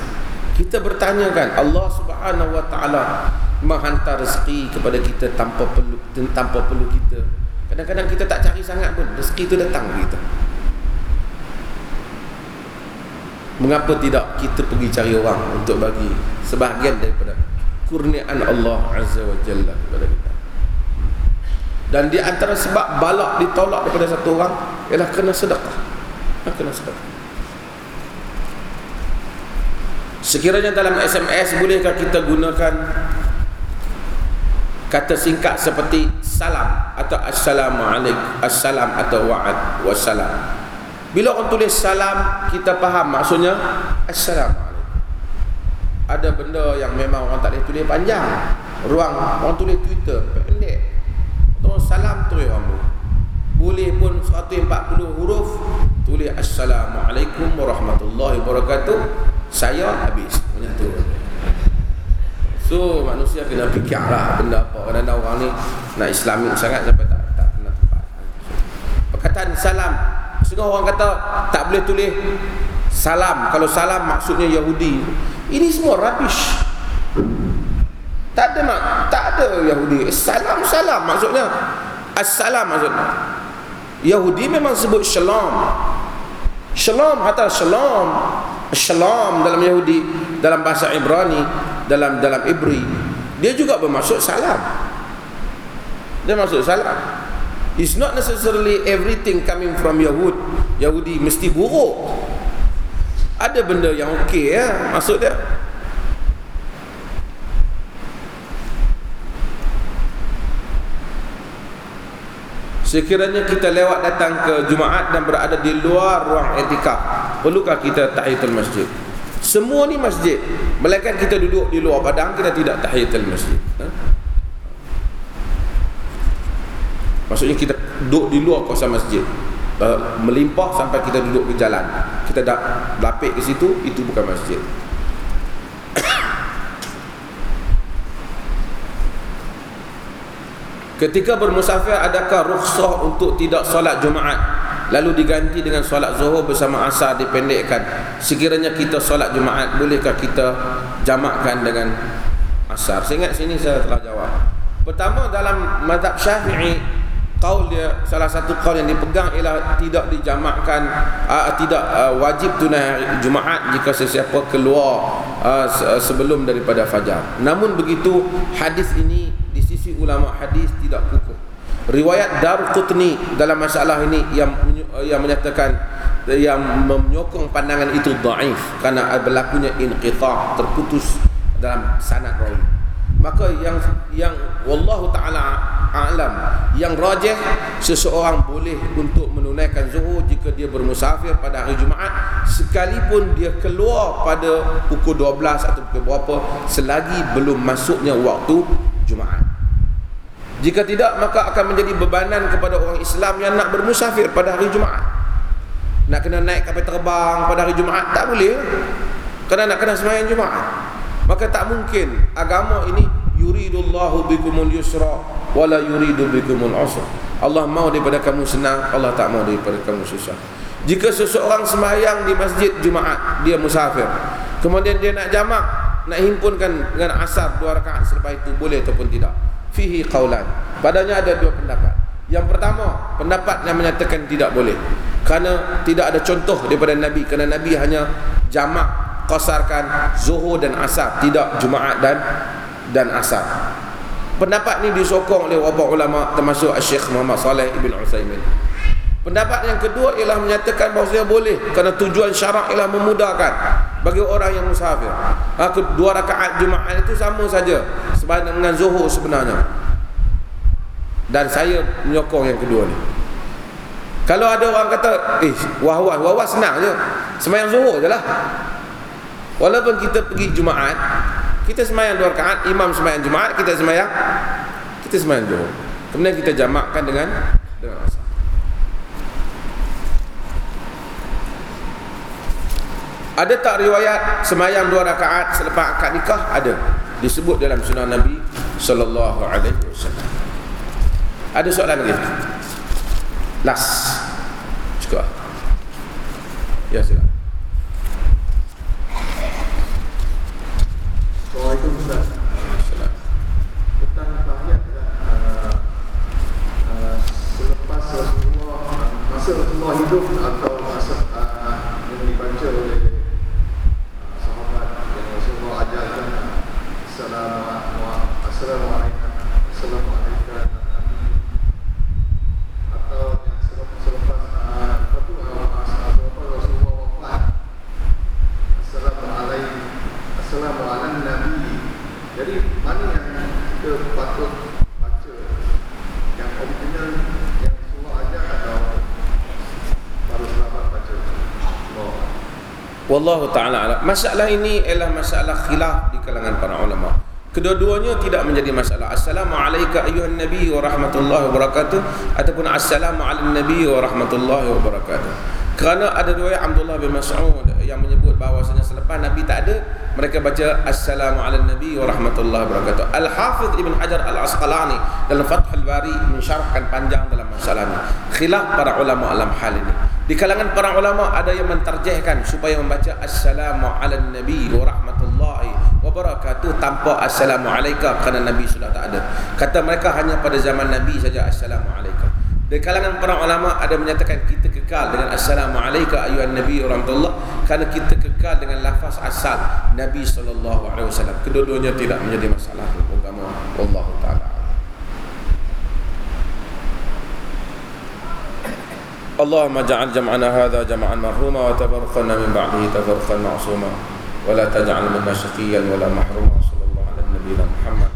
Kita bertanyakan Allah Subhanahu wa taala menghantar rezeki kepada kita tanpa perlu tanpa perlu kita. Kadang-kadang kita tak cari sangat pun Rezeki itu datang kita. Mengapa tidak kita pergi cari orang Untuk bagi sebahagian daripada Kurniaan Allah Azza wa Jalla kepada kita Dan di antara sebab balak ditolak daripada satu orang Ialah kena sedekah. Kena sedekah. Sekiranya dalam SMS Bolehkah kita gunakan kata singkat seperti salam atau assalamualaikum assalam atau wa'ad wassalam. Bila orang tulis salam kita faham maksudnya assalamualaikum. Ada benda yang memang orang tak boleh tulis panjang. Ruang orang tulis twitter pendek atau salam tu orang boleh pun 140 huruf tulis assalamualaikum warahmatullahi wabarakatuh. Saya habis. Punya tu. So manusia kena fikirlah benda apa. Kadang-kadang orang ni nak islamik sangat sampai tak tak kena tempat. Perkataan salam. Setengah orang kata tak boleh tulis salam. Kalau salam maksudnya Yahudi. Ini semua rubbish Tak ada mak, tak ada Yahudi. Salam salam maksudnya. Assalam maksudnya. Yahudi memang sebut shalom. Shalom atau shalom. Shalom dalam Yahudi Dalam bahasa Ibrani dalam dalam Ibri. Dia juga bermaksud salam. Dia maksud salam. It's not necessarily everything coming from Yahud. Yahudi mesti buruk. Ada benda yang okey ya maksud dia Sekiranya kita lewat datang ke Jumaat dan berada di luar ruang etikaf Perlukah kita tahiyatul masjid? Semua ni masjid Melainkan kita duduk di luar padang Kita tidak tahiyatul masjid ha? Maksudnya kita duduk di luar kawasan masjid uh, Melimpah sampai kita duduk di jalan Kita dah lapik ke situ Itu bukan masjid Ketika bermusafir adakah rukhsah untuk tidak solat Jumaat? lalu diganti dengan solat zuhur bersama asar dipendekkan. Sekiranya kita solat jumaat bolehkah kita jamakkan dengan asar? Saya ingat sini saya telah jawab. Pertama dalam madhab syafi'i kaul dia salah satu kaul yang dipegang ialah tidak dijamakkan uh, tidak uh, wajib tunai jumaat jika sesiapa keluar uh, sebelum daripada fajar. Namun begitu hadis ini ulama hadis tidak kukuh riwayat Darqutni dalam masalah ini yang yang menyatakan yang menyokong pandangan itu dhaif kerana berlakunya inqita terputus dalam sanad rawi. Maka yang yang wallahu taala alam yang rajih seseorang boleh untuk menunaikan zuhur jika dia bermusafir pada hari Jumaat sekalipun dia keluar pada pukul 12 atau pukul berapa selagi belum masuknya waktu Jumaat jika tidak maka akan menjadi bebanan kepada orang Islam yang nak bermusafir pada hari Jumaat. Nak kena naik kapal terbang pada hari Jumaat tak boleh. Kerana nak kena sembahyang Jumaat. maka tak mungkin agama ini yuridullahu bikumul yusra wala yuridu bikumul usra Allah mau daripada kamu senang Allah tak mau daripada kamu susah jika seseorang sembahyang di masjid Jumaat dia musafir kemudian dia nak jamak nak himpunkan dengan asar dua rakaat selepas itu boleh ataupun tidak fihi qaulan padanya ada dua pendapat. Yang pertama pendapat yang menyatakan tidak boleh. Kerana tidak ada contoh daripada Nabi. Kerana Nabi hanya jamak qasarkan zuhur dan asar tidak Jumaat dan dan asar. Pendapat ini disokong oleh wabak ulama termasuk Syekh Muhammad Saleh Ibn Uthaymin pendapat yang kedua ialah menyatakan bahawa boleh kerana tujuan syarak ialah memudahkan bagi orang yang musafir. Ha, dua rakaat Jumaat itu sama saja sebanding dengan zuhur sebenarnya. Dan saya menyokong yang kedua ni. Kalau ada orang kata eh wah wah wah, wah senang je. Semayang zuhur je lah. Walaupun kita pergi Jumaat kita semayang dua rakaat imam semayang Jumaat kita semayang kita semayang zuhur. Kemudian kita jamakkan dengan dengan ada tak riwayat semayang dua rakaat selepas akad nikah? Ada. Disebut dalam sunnah Nabi sallallahu alaihi wasallam. Ada soalan lagi? Last cukup. Ya silakan Assalamualaikum Ustaz. Tentang tahiyat uh, uh, selepas Rasulullah masa Rasulullah hidup atau masa uh, yang dibaca oleh uh, sahabat yang Rasulullah ajarkan Assalamualaikum Assalamualaikum Assalamualaikum atau yang selepas selepas uh, apa tu uh, selepas Rasulullah wafat Assalamualaikum Assalamualaikum Nabi Jadi mana yang kita patut baca Yang original Yang surah ajar atau Baru selamat baca Oh Wallahu ta'ala alam. Masalah ini ialah masalah khilaf di kalangan para ulama. Kedua-duanya tidak menjadi masalah. Assalamualaikum ayuhan nabi wa rahmatullahi wa barakatuh ataupun assalamu ala nabi wa rahmatullahi wa barakatuh. Kerana ada riwayat Abdullah bin Mas'ud yang menyebut bahawasanya selepas Nabi tak ada, mereka baca assalamu ala nabi wa rahmatullahi wa barakatuh. Al-Hafiz Ibn Hajar Al-Asqalani dalam Fathul Bari mensyarahkan panjang dalam masalah ini. Khilaf para ulama dalam hal ini. Di kalangan para ulama ada yang mentarjihkan supaya membaca assalamu ala nabi wa rahmatullahi wa barakatuh tanpa assalamu alayka kerana nabi sudah tak ada. Kata mereka hanya pada zaman nabi saja assalamu alayka. Di kalangan para ulama ada menyatakan kita kekal dengan assalamu alayka ayuhan nabi wa rahmatullah kerana kita kekal dengan lafaz asal nabi sallallahu alaihi wasallam. Kedua-duanya tidak menjadi masalah agama. Wallahu اللهم اجعل جمعنا هذا جمعا مرحوما وتفرقنا من بعده تفرقا معصوما. ولا تجعل منا شقيا ولا محروما. صلى الله على نبينا محمد.